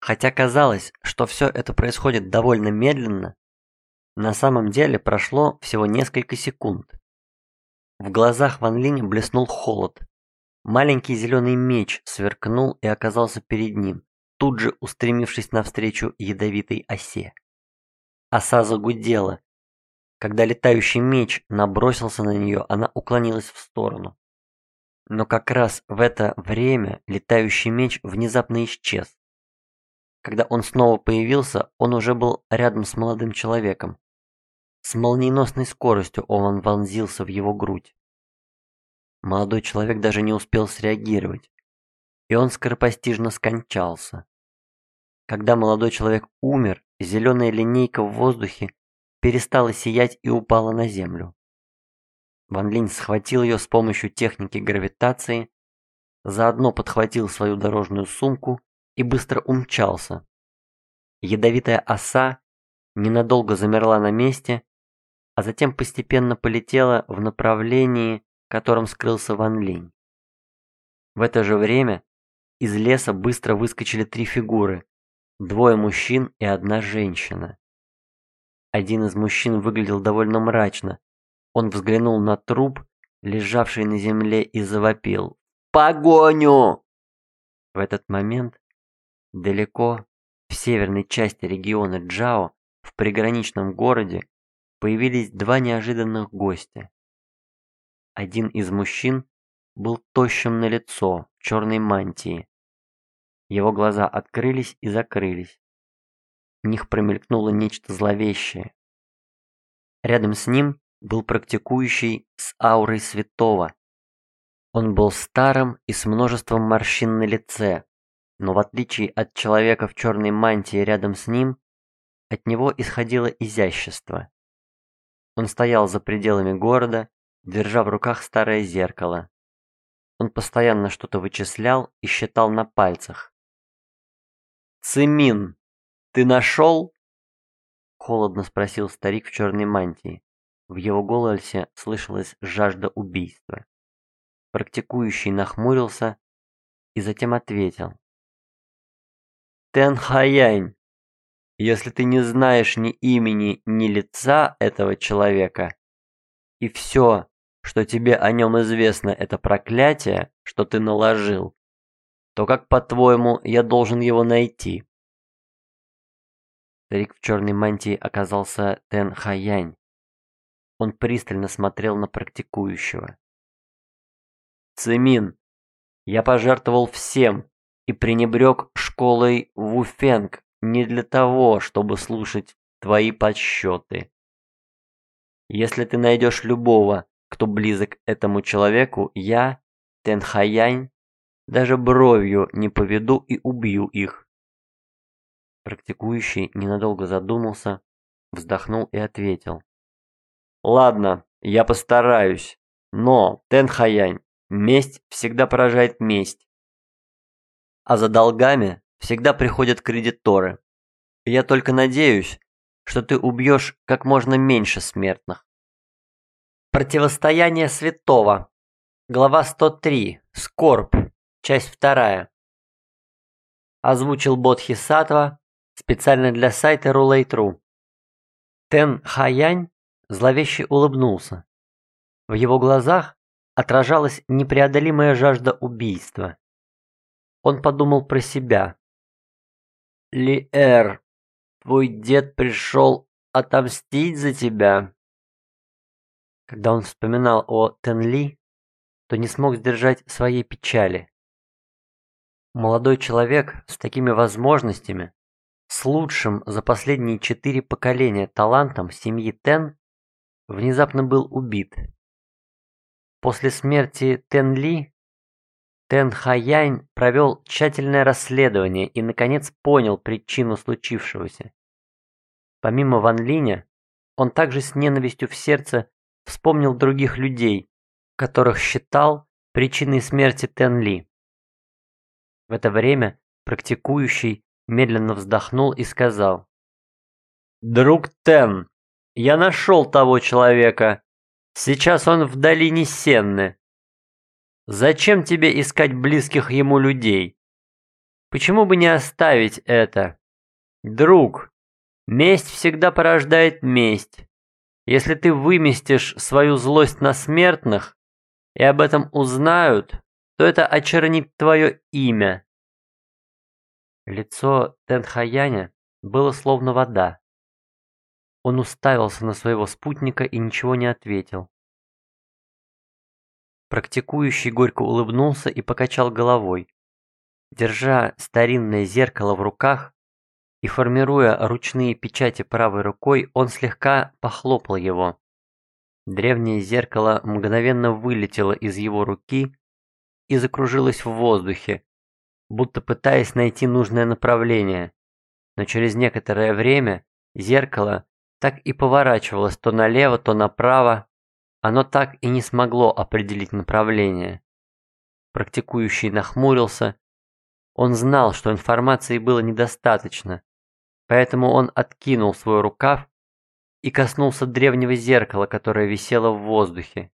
Хотя казалось, что все это происходит довольно медленно, на самом деле прошло всего несколько секунд. В глазах Ван Линя блеснул холод. Маленький зеленый меч сверкнул и оказался перед ним, тут же устремившись навстречу ядовитой осе. Оса загудела. Когда летающий меч набросился на нее, она уклонилась в сторону. Но как раз в это время летающий меч внезапно исчез. Когда он снова появился, он уже был рядом с молодым человеком. С молниеносной скоростью он вонзился в его грудь. Молодой человек даже не успел среагировать, и он скоропостижно скончался. Когда молодой человек умер, Зеленая линейка в воздухе перестала сиять и упала на землю. Ван Линь схватил ее с помощью техники гравитации заодно подхватил свою дорожную сумку и быстро умчался. Ядовитая оса ненадолго замерла на месте, а затем постепенно полетела в направлении, которым скрылся Ван Линь. В это же время из леса быстро выскочили три фигуры, двое мужчин и одна женщина. Один из мужчин выглядел довольно мрачно. Он взглянул на труп, лежавший на земле, и завопил. «Погоню!» В этот момент далеко, в северной части региона Джао, в приграничном городе, появились два неожиданных гостя. Один из мужчин был тощим на лицо, в черной мантии. Его глаза открылись и закрылись. В них промелькнуло нечто зловещее. Рядом с ним был практикующий с аурой святого. Он был старым и с множеством морщин на лице, но в отличие от человека в черной мантии рядом с ним, от него исходило изящество. Он стоял за пределами города, держа в руках старое зеркало. Он постоянно что-то вычислял и считал на пальцах. «Цимин, ты нашел?» Холодно спросил старик в черной мантии. В его голосе слышалась жажда убийства. Практикующий нахмурился и затем ответил. Тенхаянь, если ты не знаешь ни имени, ни лица этого человека, и все, что тебе о нем известно, это проклятие, что ты наложил, то как, по-твоему, я должен его найти? Старик в черной мантии оказался Тен Хаянь. Он пристально смотрел на практикующего. Цимин, я пожертвовал всем и пренебрег школой Вуфенг не для того, чтобы слушать твои подсчеты. Если ты найдешь любого, кто близок этому человеку, я, Тенхаянь, даже бровью не поведу и убью их. Практикующий ненадолго задумался, вздохнул и ответил. Ладно, я постараюсь, но, Тенхаянь, месть всегда поражает месть. А за долгами всегда приходят кредиторы. Я только надеюсь, что ты убьешь как можно меньше смертных. Противостояние святого. Глава 103. Скорбь. Часть 2. Озвучил Бодхи Сатва специально для сайта Roulette.ru. Тен Хаянь зловеще улыбнулся. В его глазах отражалась непреодолимая жажда убийства. Он подумал про себя. «Лиэр, твой дед пришел отомстить за тебя?» Когда он вспоминал о Тенли, то не смог сдержать своей печали. Молодой человек с такими возможностями, с лучшим за последние четыре поколения талантом семьи Тен, внезапно был убит. После смерти Тенли Тен Хаянь провел тщательное расследование и, наконец, понял причину случившегося. Помимо Ван Линя, он также с ненавистью в сердце вспомнил других людей, которых считал причиной смерти Тен Ли. В это время практикующий медленно вздохнул и сказал. «Друг Тен, я нашел того человека. Сейчас он в долине Сенны. Зачем тебе искать близких ему людей? Почему бы не оставить это? Друг, месть всегда порождает месть. Если ты выместишь свою злость на смертных, и об этом узнают, то это очернит твое имя. Лицо Тенхаяня было словно вода. Он уставился на своего спутника и ничего не ответил. Практикующий горько улыбнулся и покачал головой. Держа старинное зеркало в руках, и формируя ручные печати правой рукой, он слегка похлопал его. Древнее зеркало мгновенно вылетело из его руки и закружилось в воздухе, будто пытаясь найти нужное направление. Но через некоторое время зеркало так и поворачивалось то налево, то направо. Оно так и не смогло определить направление. Практикующий нахмурился. Он знал, что информации было недостаточно, поэтому он откинул свой рукав и коснулся древнего зеркала, которое висело в воздухе.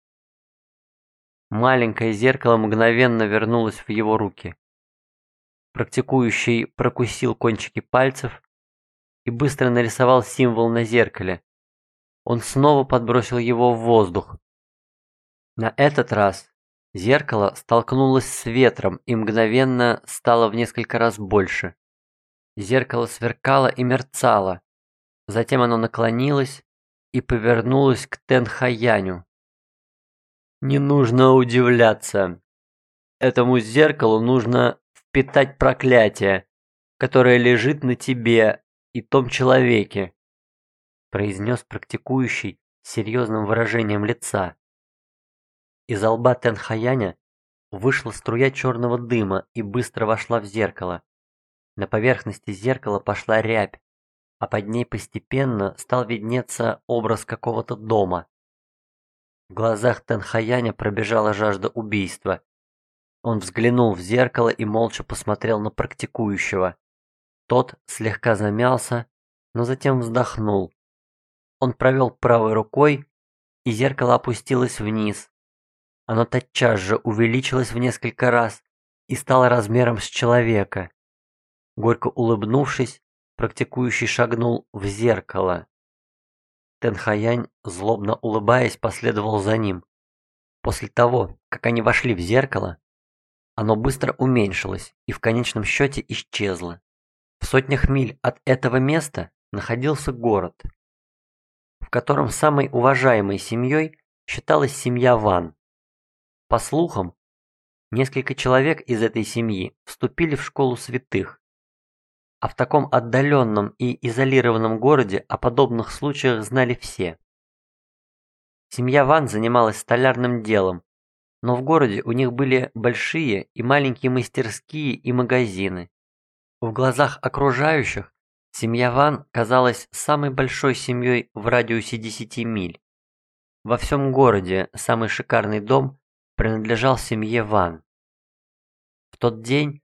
Маленькое зеркало мгновенно вернулось в его руки. Практикующий прокусил кончики пальцев и быстро нарисовал символ на зеркале. Он снова подбросил его в воздух. На этот раз зеркало столкнулось с ветром и мгновенно стало в несколько раз больше. Зеркало сверкало и мерцало. Затем оно наклонилось и повернулось к Тенхаяню. Не нужно удивляться. Этому зеркалу нужно впитать проклятие, которое лежит на тебе и том человеке, произнес практикующий с серьезным выражением лица. Из лба Тенхаяня вышла струя черного дыма и быстро вошла в зеркало. На поверхности зеркала пошла рябь, а под ней постепенно стал виднеться образ какого-то дома. В глазах Тенхаяня пробежала жажда убийства. Он взглянул в зеркало и молча посмотрел на практикующего. Тот слегка замялся, но затем вздохнул. Он провел правой рукой, и зеркало опустилось вниз. Оно тотчас же увеличилось в несколько раз и стало размером с человека. Горько улыбнувшись, практикующий шагнул в зеркало. Тенхаянь, злобно улыбаясь, последовал за ним. После того, как они вошли в зеркало, оно быстро уменьшилось и в конечном счете исчезло. В сотнях миль от этого места находился город, в котором самой уважаемой семьей считалась семья Ван. По слухам, несколько человек из этой семьи вступили в школу святых. А в таком отдаленном и изолированном городе о подобных случаях знали все. Семья Ван занималась столярным делом но в городе у них были большие и маленькие мастерские и магазины. В глазах окружающих семья Ван казалась самой большой семьей в радиусе 10 миль. Во всем городе самый шикарный дом принадлежал семье Ван. В тот день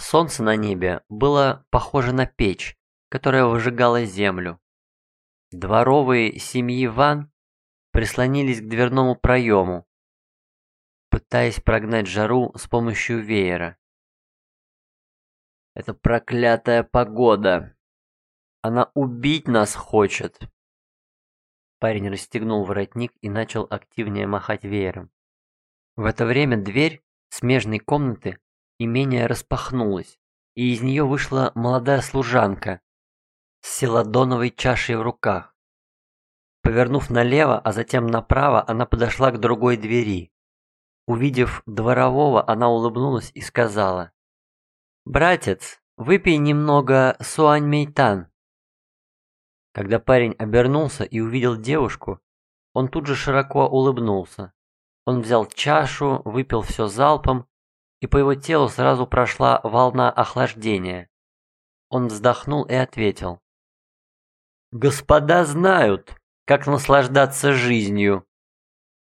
солнце на небе было похоже на печь, которая выжигала землю. Дворовые семьи Ван прислонились к дверному проему, пытаясь прогнать жару с помощью веера. Это проклятая погода. Она убить нас хочет. Парень расстегнул воротник и начал активнее махать веером. В это время дверь смежной комнаты имения распахнулась, и из нее вышла молодая служанка с селадоновой чашей в руках. Повернув налево, а затем направо, она подошла к другой двери. Увидев дворового, она улыбнулась и сказала. «Братец, выпей немного суань-мейтан». Когда парень обернулся и увидел девушку, он тут же широко улыбнулся. Он взял чашу, выпил все залпом, и по его телу сразу прошла волна охлаждения. Он вздохнул и ответил. «Господа знают, как наслаждаться жизнью.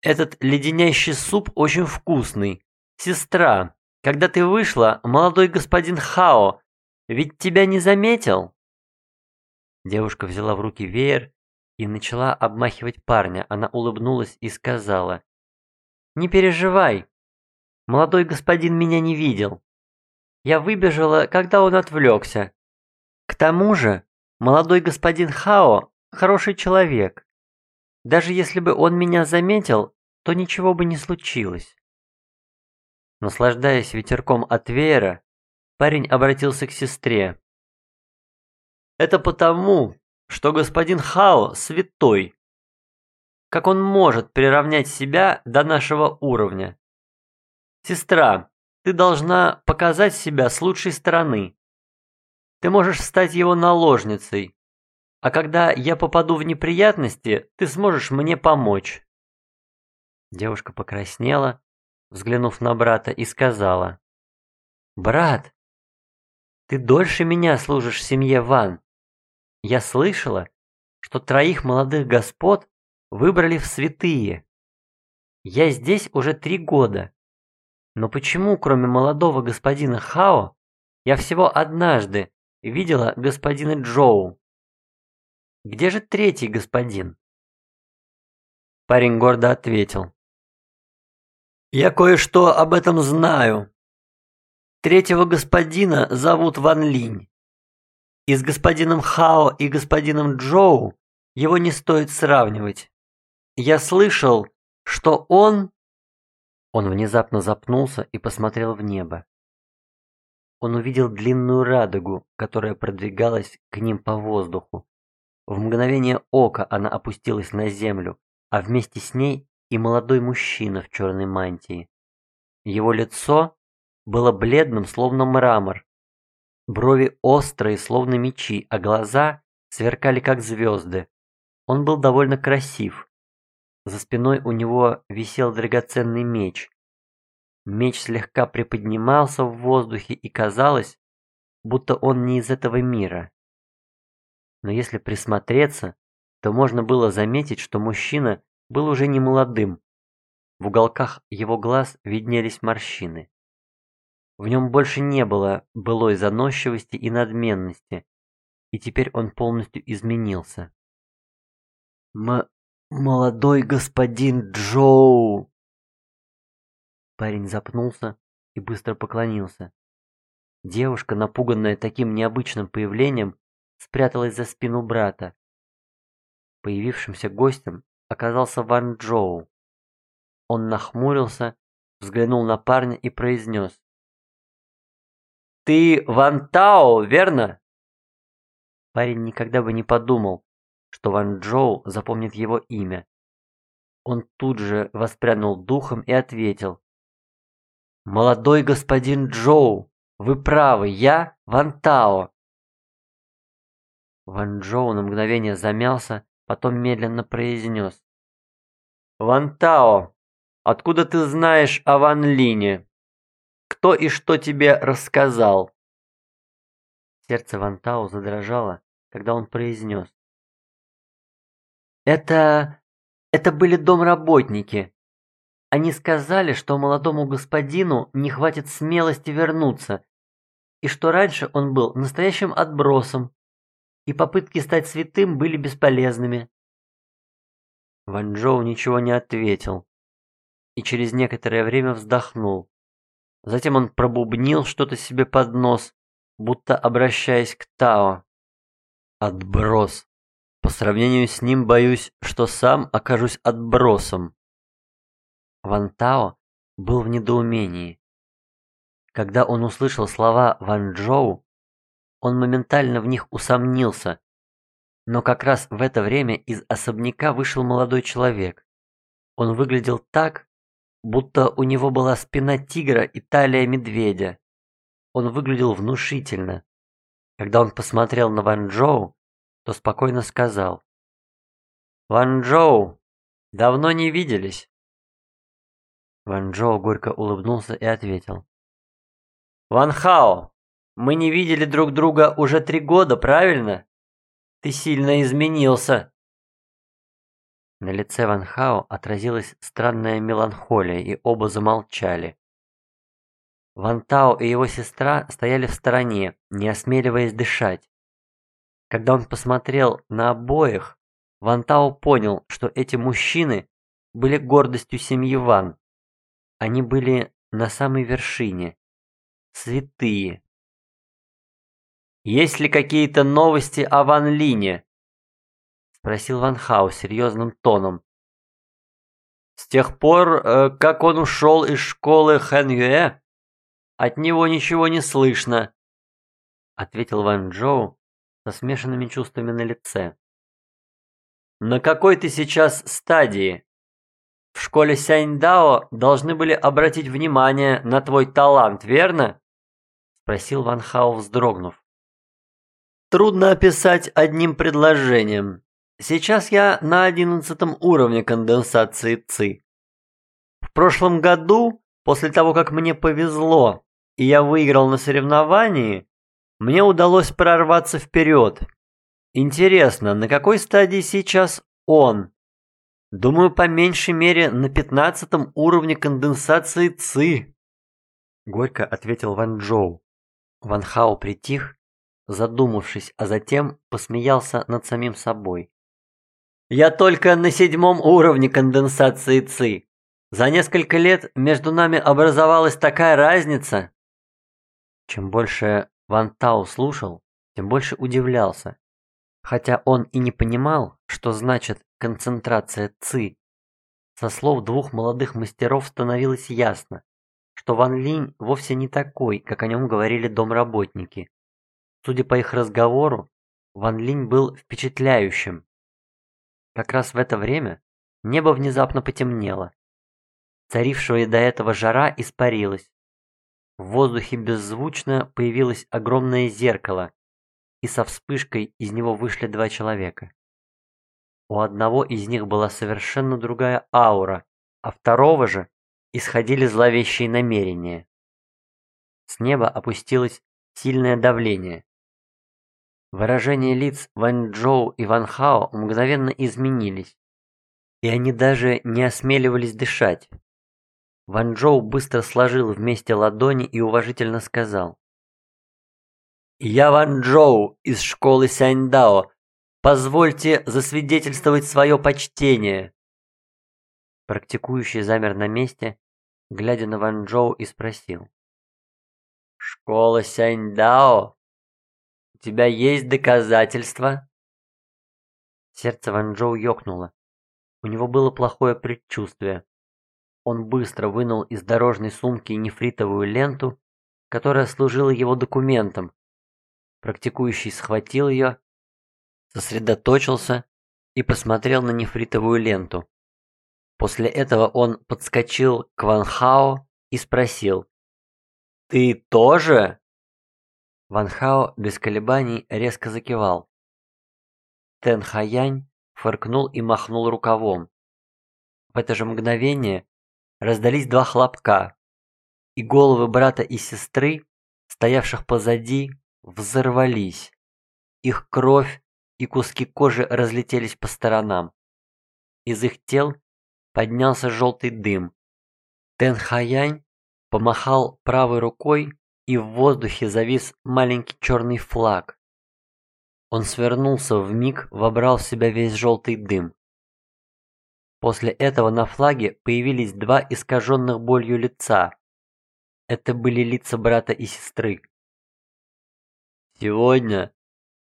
Этот леденящий суп очень вкусный. Сестра, когда ты вышла, молодой господин Хао, ведь тебя не заметил?» Девушка взяла в руки веер и начала обмахивать парня. Она улыбнулась и сказала. «Не переживай, молодой господин меня не видел. Я выбежала, когда он отвлекся. К тому же, молодой господин Хао хороший человек. Даже если бы он меня заметил, то ничего бы не случилось. Наслаждаясь ветерком от веера, парень обратился к сестре. «Это потому, что господин Хао святой. Как он может приравнять себя до нашего уровня? Сестра, ты должна показать себя с лучшей стороны. Ты можешь стать его наложницей, а когда я попаду в неприятности, ты сможешь мне помочь». Девушка покраснела, взглянув на брата, и сказала. «Брат, ты дольше меня служишь семье Ван. Я слышала, что троих молодых господ выбрали в святые. Я здесь уже три года. Но почему, кроме молодого господина Хао, я всего однажды видела господина Джоу? Где же третий господин? Парень гордо ответил. Я кое-что об этом знаю. Третьего господина зовут Ван Линь. И с господином Хао и господином Джоу его не стоит сравнивать. Я слышал, что он... Он внезапно запнулся и посмотрел в небо. Он увидел длинную радугу, которая продвигалась к ним по воздуху. В мгновение ока она опустилась на землю, а вместе с ней и молодой мужчина в черной мантии. Его лицо было бледным, словно мрамор. Брови острые, словно мечи, а глаза сверкали, как звезды. Он был довольно красив. За спиной у него висел драгоценный меч. Меч слегка приподнимался в воздухе и казалось, будто он не из этого мира. Но если присмотреться, то можно было заметить, что мужчина был уже не молодым. В уголках его глаз виднелись морщины. В нем больше не было былой заносчивости и надменности, и теперь он полностью изменился. М молодой господин Джоу. Парень запнулся и быстро поклонился. Девушка, напуганная таким необычным появлением, спряталась за спину брата. Появившимся гостем оказался Ван Джоу. Он нахмурился, взглянул на парня и произнес. «Ты Ван Тао, верно?» Парень никогда бы не подумал, что Ван Джоу запомнит его имя. Он тут же воспрянул духом и ответил. «Молодой господин Джоу, вы правы, я Ван Тао». Ван Джоу на мгновение замялся, потом медленно произнес. «Ван Тао, откуда ты знаешь о Ван Лине? Кто и что тебе рассказал?» Сердце Ван Тао задрожало, когда он произнес. «Это... это были домработники. Они сказали, что молодому господину не хватит смелости вернуться, и что раньше он был настоящим отбросом, и попытки стать святым были бесполезными. Ван Джоу ничего не ответил и через некоторое время вздохнул. Затем он пробубнил что-то себе под нос, будто обращаясь к Тао. Отброс. По сравнению с ним боюсь, что сам окажусь отбросом. Ван Тао был в недоумении. Когда он услышал слова Ван Джоу, он моментально в них усомнился. Но как раз в это время из особняка вышел молодой человек. Он выглядел так, будто у него была спина тигра и талия медведя. Он выглядел внушительно. Когда он посмотрел на Ван Джоу, то спокойно сказал. «Ван Джоу, давно не виделись?» Ван Джоу горько улыбнулся и ответил. «Ван Хао, мы не видели друг друга уже три года, правильно? Ты сильно изменился. На лице Ван Хао отразилась странная меланхолия, и оба замолчали. Ван Тао и его сестра стояли в стороне, не осмеливаясь дышать. Когда он посмотрел на обоих, Ван Тао понял, что эти мужчины были гордостью семьи Ван. Они были на самой вершине, святые, «Есть ли какие-то новости о Ван Лине?» Спросил Ван Хау серьезным тоном. «С тех пор, э, как он ушел из школы Хэн Юэ, от него ничего не слышно», ответил Ван Джоу со смешанными чувствами на лице. «На какой ты сейчас стадии? В школе Сяньдао должны были обратить внимание на твой талант, верно?» Спросил Ван Хао, вздрогнув трудно описать одним предложением. Сейчас я на одиннадцатом уровне конденсации ЦИ. В прошлом году, после того, как мне повезло, и я выиграл на соревновании, мне удалось прорваться вперед. Интересно, на какой стадии сейчас он? Думаю, по меньшей мере на пятнадцатом уровне конденсации ЦИ. Горько ответил Ван Джоу. Ван Хао притих, задумавшись, а затем посмеялся над самим собой. «Я только на седьмом уровне конденсации ЦИ. За несколько лет между нами образовалась такая разница!» Чем больше Ван Тао слушал, тем больше удивлялся. Хотя он и не понимал, что значит концентрация ЦИ. Со слов двух молодых мастеров становилось ясно, что Ван Линь вовсе не такой, как о нем говорили домработники. Судя по их разговору, Ван Линь был впечатляющим. Как раз в это время небо внезапно потемнело. Царившая до этого жара испарилась. В воздухе беззвучно появилось огромное зеркало, и со вспышкой из него вышли два человека. У одного из них была совершенно другая аура, а второго же исходили зловещие намерения. С неба опустилось сильное давление. Выражения лиц Ван Джоу и Ван Хао мгновенно изменились, и они даже не осмеливались дышать. Ван Джоу быстро сложил вместе ладони и уважительно сказал. «Я Ван Джоу из школы Сяньдао. Позвольте засвидетельствовать свое почтение». Практикующий замер на месте глядя на Ван Джоу и спросил. «Школа Сяньдао? У тебя есть доказательства?» Сердце Ван Джоу ёкнуло. У него было плохое предчувствие. Он быстро вынул из дорожной сумки нефритовую ленту, которая служила его документом. Практикующий схватил ее, сосредоточился и посмотрел на нефритовую ленту. После этого он подскочил к Ван Хао и спросил. «Ты тоже?» Ван Хао без колебаний резко закивал. Тэн Хаянь фыркнул и махнул рукавом. В это же мгновение раздались два хлопка, и головы брата и сестры, стоявших позади, взорвались. Их кровь и куски кожи разлетелись по сторонам. Из их тел поднялся желтый дым. Тэн Хаянь помахал правой рукой, и в воздухе завис маленький черный флаг. Он свернулся в миг, вобрал в себя весь желтый дым. После этого на флаге появились два искаженных болью лица. Это были лица брата и сестры. Сегодня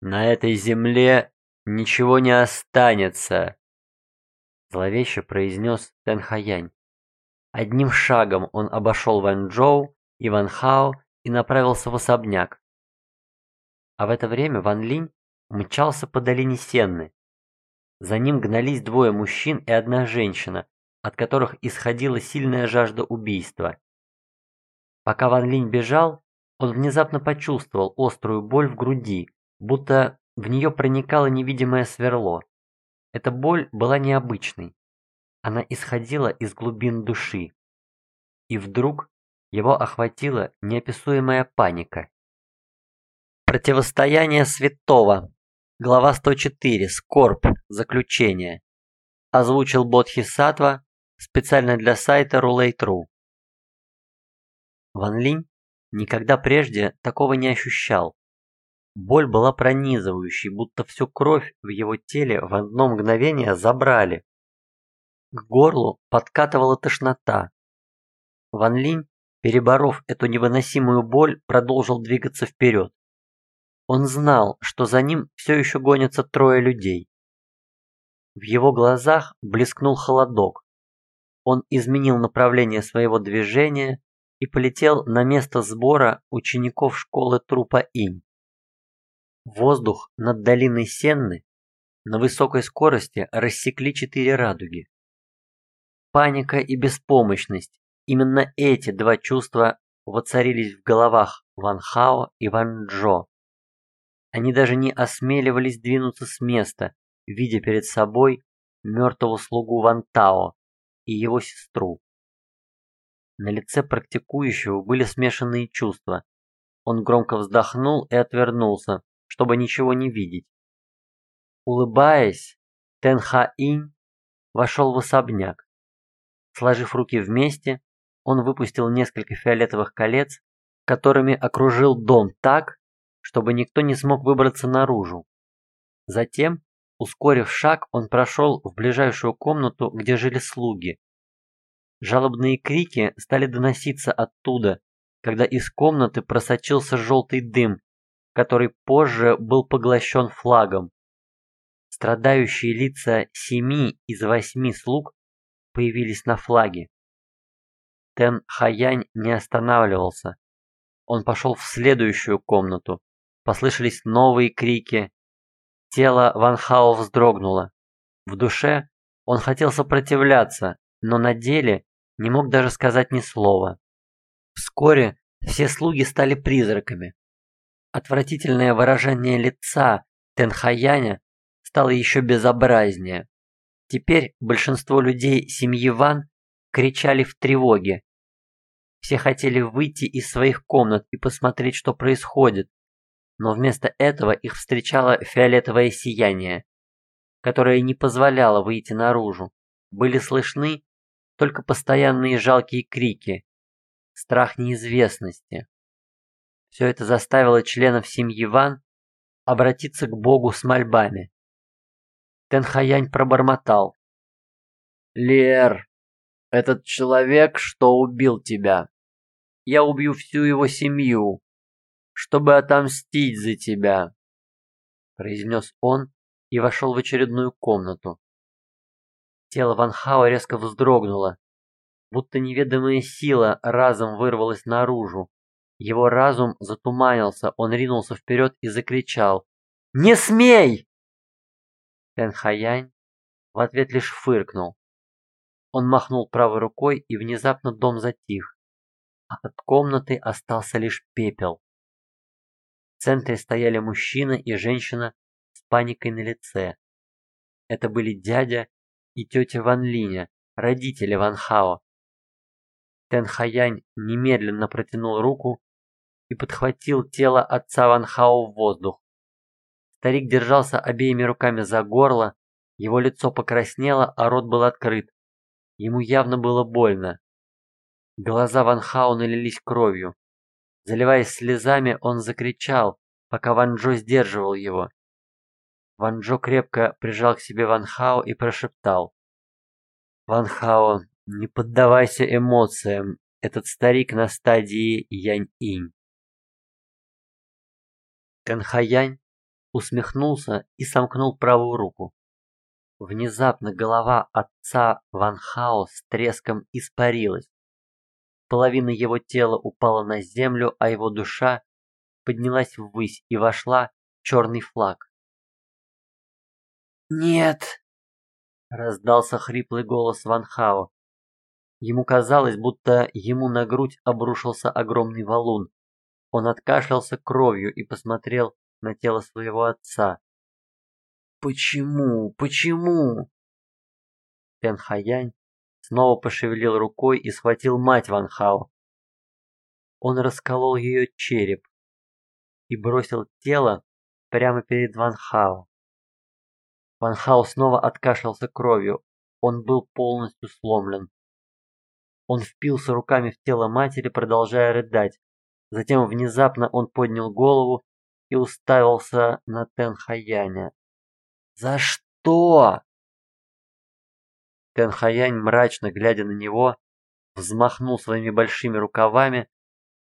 на этой земле ничего не останется, зловеще произнес Тэн Хаянь. Одним шагом он обошел Ван Джоу и Ван Хао и направился в особняк. А в это время Ван Линь мчался по долине Сенны. За ним гнались двое мужчин и одна женщина, от которых исходила сильная жажда убийства. Пока Ван Линь бежал, он внезапно почувствовал острую боль в груди, будто в нее проникало невидимое сверло. Эта боль была необычной. Она исходила из глубин души. И вдруг его охватила неописуемая паника. Противостояние святого. Глава 104. Скорбь. Заключение. Озвучил Бодхисаттва специально для сайта Roulette.ru. Ван Линь никогда прежде такого не ощущал. Боль была пронизывающей, будто всю кровь в его теле в одно мгновение забрали. К горлу подкатывала тошнота. Ван Линь, переборов эту невыносимую боль, продолжил двигаться вперед. Он знал, что за ним все еще гонятся трое людей. В его глазах блескнул холодок. Он изменил направление своего движения и полетел на место сбора учеников школы трупа Инь. Воздух над долиной Сенны на высокой скорости рассекли четыре радуги. Паника и беспомощность – именно эти два чувства воцарились в головах Ван Хао и Ван Джо. Они даже не осмеливались двинуться с места, видя перед собой мертвого слугу Ван Тао и его сестру. На лице практикующего были смешанные чувства. Он громко вздохнул и отвернулся, чтобы ничего не видеть. Улыбаясь, Тенха Инь вошел в особняк. Сложив руки вместе, он выпустил несколько фиолетовых колец, которыми окружил дом так, чтобы никто не смог выбраться наружу. Затем, ускорив шаг, он прошел в ближайшую комнату, где жили слуги. Жалобные крики стали доноситься оттуда, когда из комнаты просочился желтый дым, который позже был поглощен флагом. Страдающие лица семи из восьми слуг появились на флаге. Тен Хаянь не останавливался. Он пошел в следующую комнату. Послышались новые крики. Тело Ван Хао вздрогнуло. В душе он хотел сопротивляться, но на деле не мог даже сказать ни слова. Вскоре все слуги стали призраками. Отвратительное выражение лица Тенхаяня стало еще безобразнее. Теперь большинство людей семьи Ван кричали в тревоге. Все хотели выйти из своих комнат и посмотреть, что происходит, но вместо этого их встречало фиолетовое сияние, которое не позволяло выйти наружу. Были слышны только постоянные жалкие крики, страх неизвестности. Все это заставило членов семьи Ван обратиться к Богу с мольбами. Тенхаянь пробормотал. «Лер, этот человек, что убил тебя, я убью всю его семью, чтобы отомстить за тебя», произнес он и вошел в очередную комнату. Тело Ван Хао резко вздрогнуло, будто неведомая сила разом вырвалась наружу. Его разум затуманился, он ринулся вперед и закричал «Не смей!» Тэн Хаянь в ответ лишь фыркнул. Он махнул правой рукой, и внезапно дом затих. А от комнаты остался лишь пепел. Центре стояли мужчина и женщина с паникой на лице. Это были дядя и тетя Ван Линя, родители Ван Хао. Тэн Хаянь немедленно протянул руку и подхватил тело отца Ван Хао в воздух. Старик держался обеими руками за горло, его лицо покраснело, а рот был открыт. Ему явно было больно. Глаза Ван Хау налились кровью. Заливаясь слезами, он закричал, пока Ван Джо сдерживал его. Ван Джо крепко прижал к себе Ван Хао и прошептал. «Ван Хао, не поддавайся эмоциям, этот старик на стадии Янь-Инь». Канхаянь усмехнулся и сомкнул правую руку. Внезапно голова отца Ван Хао с треском испарилась. Половина его тела упала на землю, а его душа поднялась ввысь и вошла в черный флаг. «Нет!» — раздался хриплый голос Ван Хао. Ему казалось, будто ему на грудь обрушился огромный валун. Он откашлялся кровью и посмотрел на тело своего отца. Почему? Почему? Тен Хаянь снова пошевелил рукой и схватил мать Ван Хао. Он расколол ее череп и бросил тело прямо перед Ван Хао. Ван Хао снова откашлялся кровью. Он был полностью сломлен. Он впился руками в тело матери, продолжая рыдать. Затем внезапно он поднял голову и уставился на Тен Хаяня. «За что?» Тенхаянь, мрачно глядя на него, взмахнул своими большими рукавами,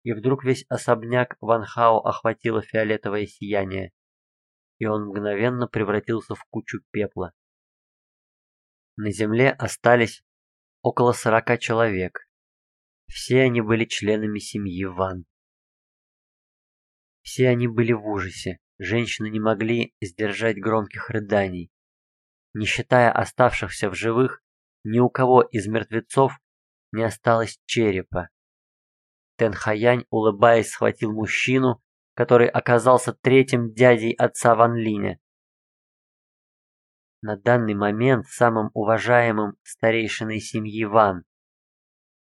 и вдруг весь особняк Ван Хао охватило фиолетовое сияние, и он мгновенно превратился в кучу пепла. На земле остались около сорока человек. Все они были членами семьи Ван. Все они были в ужасе. Женщины не могли сдержать громких рыданий. Не считая оставшихся в живых, ни у кого из мертвецов не осталось черепа. Тенхаянь, улыбаясь, схватил мужчину, который оказался третьим дядей отца Ван Линя. На данный момент самым уважаемым старейшиной семьи Ван.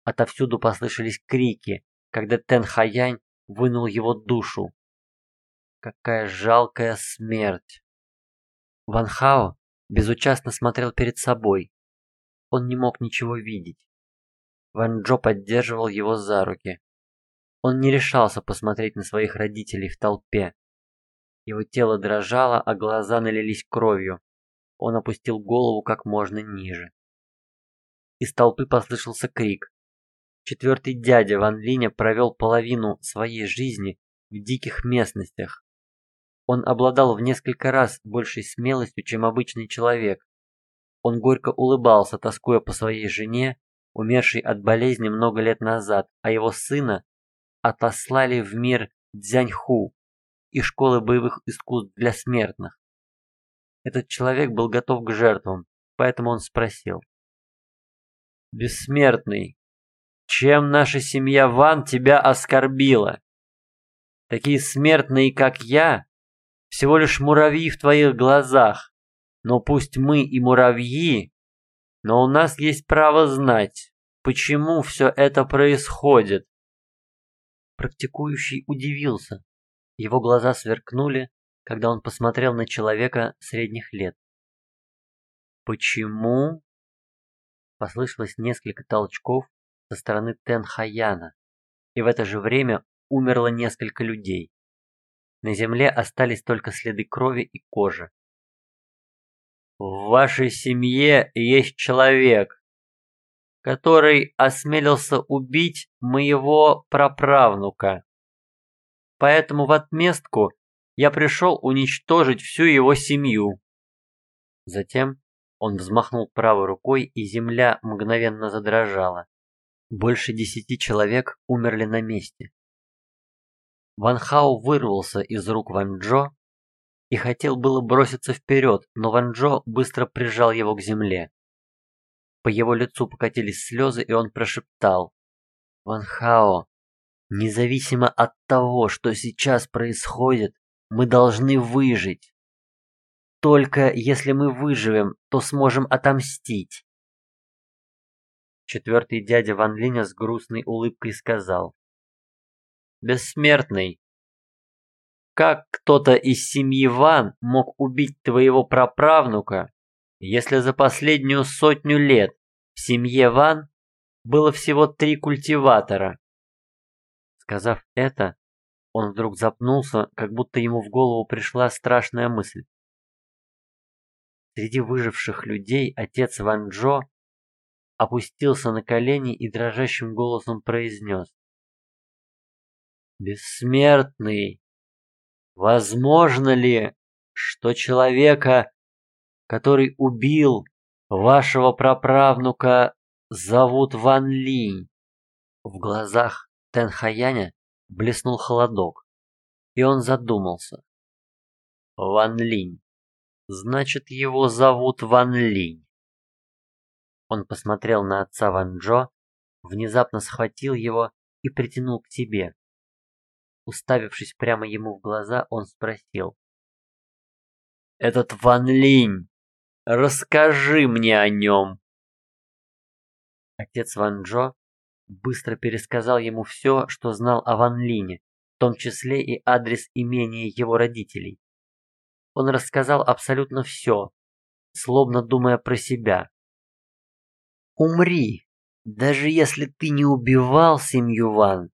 Отовсюду послышались крики, когда Тенхаянь вынул его душу. Какая жалкая смерть. Ван Хао безучастно смотрел перед собой. Он не мог ничего видеть. Ван Джо поддерживал его за руки. Он не решался посмотреть на своих родителей в толпе. Его тело дрожало, а глаза налились кровью. Он опустил голову как можно ниже. Из толпы послышался крик. Четвертый дядя Ван Линя провел половину своей жизни в диких местностях. Он обладал в несколько раз большей смелостью, чем обычный человек. Он горько улыбался, тоскуя по своей жене, умершей от болезни много лет назад, а его сына отослали в мир Дзяньху и школы боевых искусств для смертных. Этот человек был готов к жертвам, поэтому он спросил. «Бессмертный, чем наша семья Ван тебя оскорбила? Такие смертные, как я, всего лишь муравьи в твоих глазах, но пусть мы и муравьи, но у нас есть право знать, почему все это происходит». Практикующий удивился. Его глаза сверкнули, когда он посмотрел на человека средних лет. «Почему?» Послышалось несколько толчков со стороны Тенхаяна, и в это же время умерло несколько людей. На земле остались только следы крови и кожи. «В вашей семье есть человек, который осмелился убить моего праправнука. Поэтому в отместку я пришел уничтожить всю его семью. Затем он взмахнул правой рукой, и земля мгновенно задрожала. Больше десяти человек умерли на месте. Ван Хао вырвался из рук Ван Джо и хотел было броситься вперед, но Ван Джо быстро прижал его к земле. По его лицу покатились слезы, и он прошептал. «Ван Хао, независимо от того, что сейчас происходит, мы должны выжить. Только если мы выживем, то сможем отомстить. Четвертый дядя Ван Линя с грустной улыбкой сказал. Бессмертный, как кто-то из семьи Ван мог убить твоего праправнука, если за последнюю сотню лет в семье Ван было всего три культиватора? Сказав это, он вдруг запнулся, как будто ему в голову пришла страшная мысль. Среди выживших людей отец Ван Джо опустился на колени и дрожащим голосом произнес. «Бессмертный, возможно ли, что человека, который убил вашего праправнука, зовут Ван Линь?» В глазах Тенхаяня блеснул холодок, и он задумался. Ван Линь. Значит, его зовут Ван Линь. Он посмотрел на отца Ван Джо, внезапно схватил его и притянул к себе. Уставившись прямо ему в глаза, он спросил. «Этот Ван Линь, расскажи мне о нем!» Отец Ван Джо быстро пересказал ему все, что знал о Ван Лине, в том числе и адрес имения его родителей. Он рассказал абсолютно все, словно думая про себя. «Умри, даже если ты не убивал семью Ван,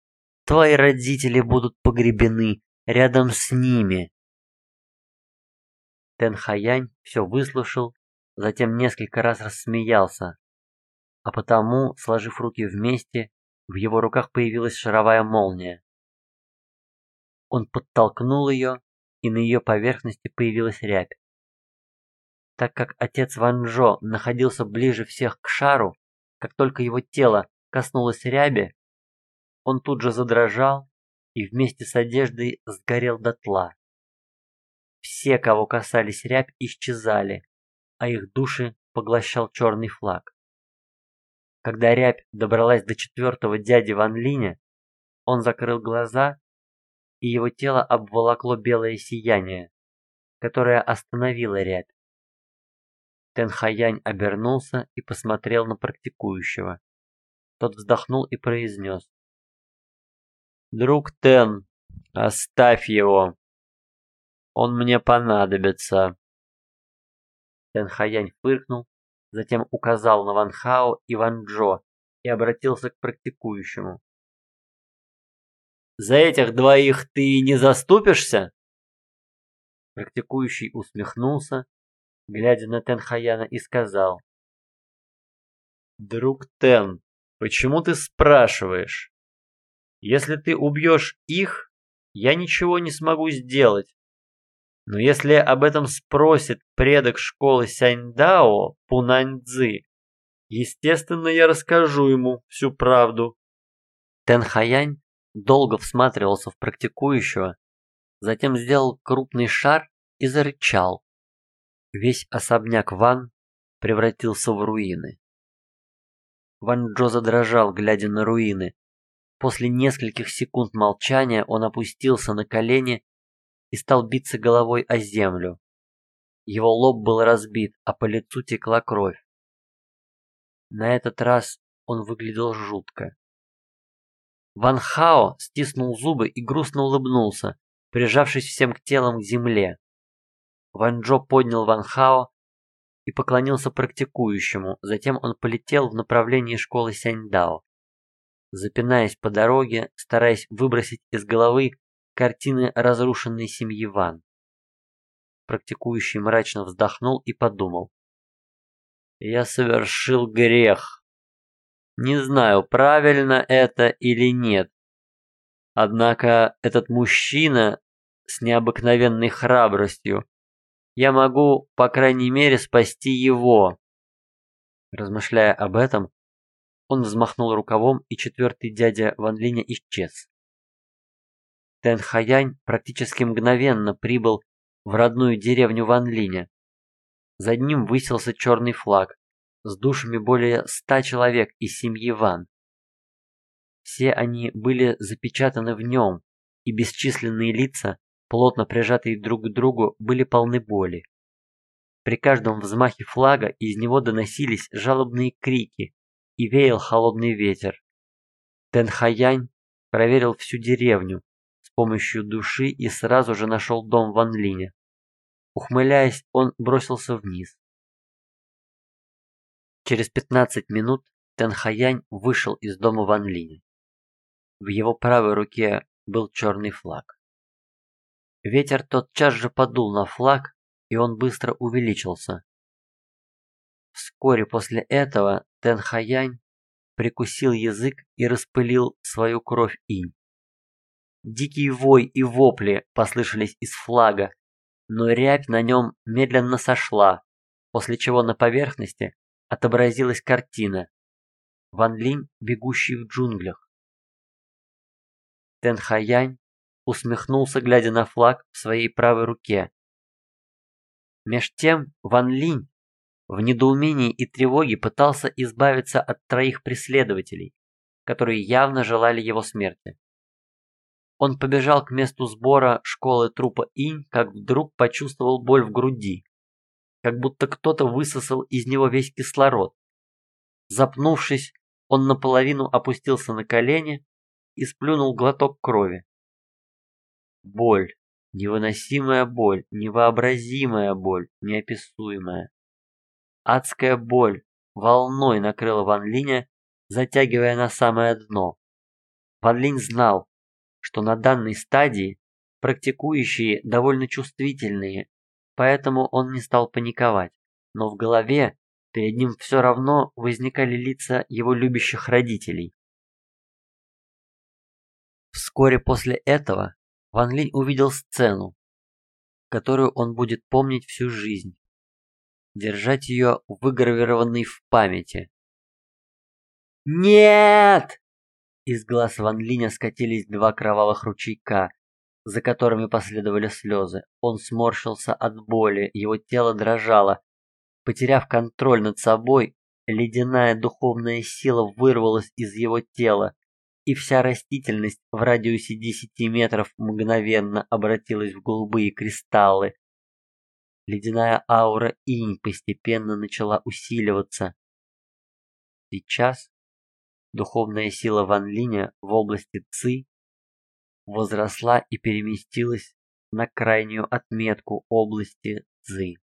твои родители будут погребены рядом с ними». Тэн Хаянь все выслушал, затем несколько раз рассмеялся, а потому, сложив руки вместе, в его руках появилась шаровая молния. Он подтолкнул ее, и на ее поверхности появилась рябь. Так как отец Ванжо находился ближе всех к шару, как только его тело коснулось ряби, он тут же задрожал и вместе с одеждой сгорел дотла. Все, кого касались рябь, исчезали, а их души поглощал черный флаг. Когда рябь добралась до четвертого дяди Ван Линя, он закрыл глаза, и его тело обволокло белое сияние, которое остановило рябь. Тенхаянь обернулся и посмотрел на практикующего. Тот вздохнул и произнес. «Друг Тен, оставь его. Он мне понадобится». Тенхаянь фыркнул затем указал на Ван Хао и Ван Джо и обратился к практикующему. «За этих двоих ты не заступишься?» Практикующий усмехнулся, глядя на Тенхаяна, и сказал. «Друг Тен, почему ты спрашиваешь? Если ты убьешь их, я ничего не смогу сделать. Но если об этом спросит предок школы Сяньдао Пунаньцзы, естественно, я расскажу ему всю правду. Тэн Хаянь долго всматривался в практикующего, затем сделал крупный шар и зарычал. Весь особняк Ван превратился в руины. Ван Джо задрожал, глядя на руины. После нескольких секунд молчания он опустился на колени и стал биться головой о землю. Его лоб был разбит, а по лицу текла кровь. На этот раз он выглядел жутко. Ван Хао стиснул зубы и грустно улыбнулся, прижавшись всем телом к земле. Ван Джо поднял Ван Хао и поклонился практикующему, затем он полетел в направлении школы Сяньдао. Запинаясь по дороге, стараясь выбросить из головы картины разрушенной семьи Ван. Практикующий мрачно вздохнул и подумал. «Я совершил грех. Не знаю, правильно это или нет. Однако этот мужчина с необыкновенной храбростью, я могу, по крайней мере, спасти его». Размышляя об этом, он взмахнул рукавом, и четвертый дядя Ван Линя исчез. Тэн Хаянь практически мгновенно прибыл в родную деревню Ван Линя. За ним высился черный флаг с душами более ста человек из семьи Ван. Все они были запечатаны в нем, и бесчисленные лица, плотно прижатые друг к другу, были полны боли. При каждом взмахе флага из него доносились жалобные крики и веял холодный ветер. Тэн Хаянь проверил всю деревню, помощью души и сразу же нашел дом Ван Линя. Ухмыляясь, он бросился вниз. Через 15 минут Тэн Хаянь вышел из дома Ван Линя. В его правой руке был черный флаг. Ветер тотчас же подул на флаг, и он быстро увеличился. Вскоре после этого Тэн Хаянь прикусил язык и распылил свою кровь инь. Дикий вой и вопли послышались из флага, но рябь на нем медленно сошла, после чего на поверхности отобразилась картина. Ван Линь, бегущий в джунглях. Тэн Хаянь усмехнулся, глядя на флаг в своей правой руке. Меж тем Ван Линь в недоумении и тревоге пытался избавиться от троих преследователей, которые явно желали его смерти. Он побежал к месту сбора школы трупа Инь, как вдруг почувствовал боль в груди, как будто кто-то высосал из него весь кислород. Запнувшись, он наполовину опустился на колени и сплюнул глоток крови. Боль, невыносимая боль, невообразимая боль, неописуемая. Адская боль волной накрыла Ван Линя, затягивая на самое дно. Ван Линь знал, что на данной стадии практикующие довольно чувствительные, поэтому он не стал паниковать, но в голове перед ним все равно возникали лица его любящих родителей. Вскоре после этого Ван Линь увидел сцену, которую он будет помнить всю жизнь, держать ее выгравированной в памяти. «Нет!» Из глаз Ван Линя скатились два кровавых ручейка, за которыми последовали слезы. Он сморщился от боли, его тело дрожало. Потеряв контроль над собой, ледяная духовная сила вырвалась из его тела, и вся растительность в радиусе 10 метров мгновенно обратилась в голубые кристаллы. Ледяная аура инь постепенно начала усиливаться. Сейчас Духовная сила Ван Линя в области Ци возросла и переместилась на крайнюю отметку области Цзы.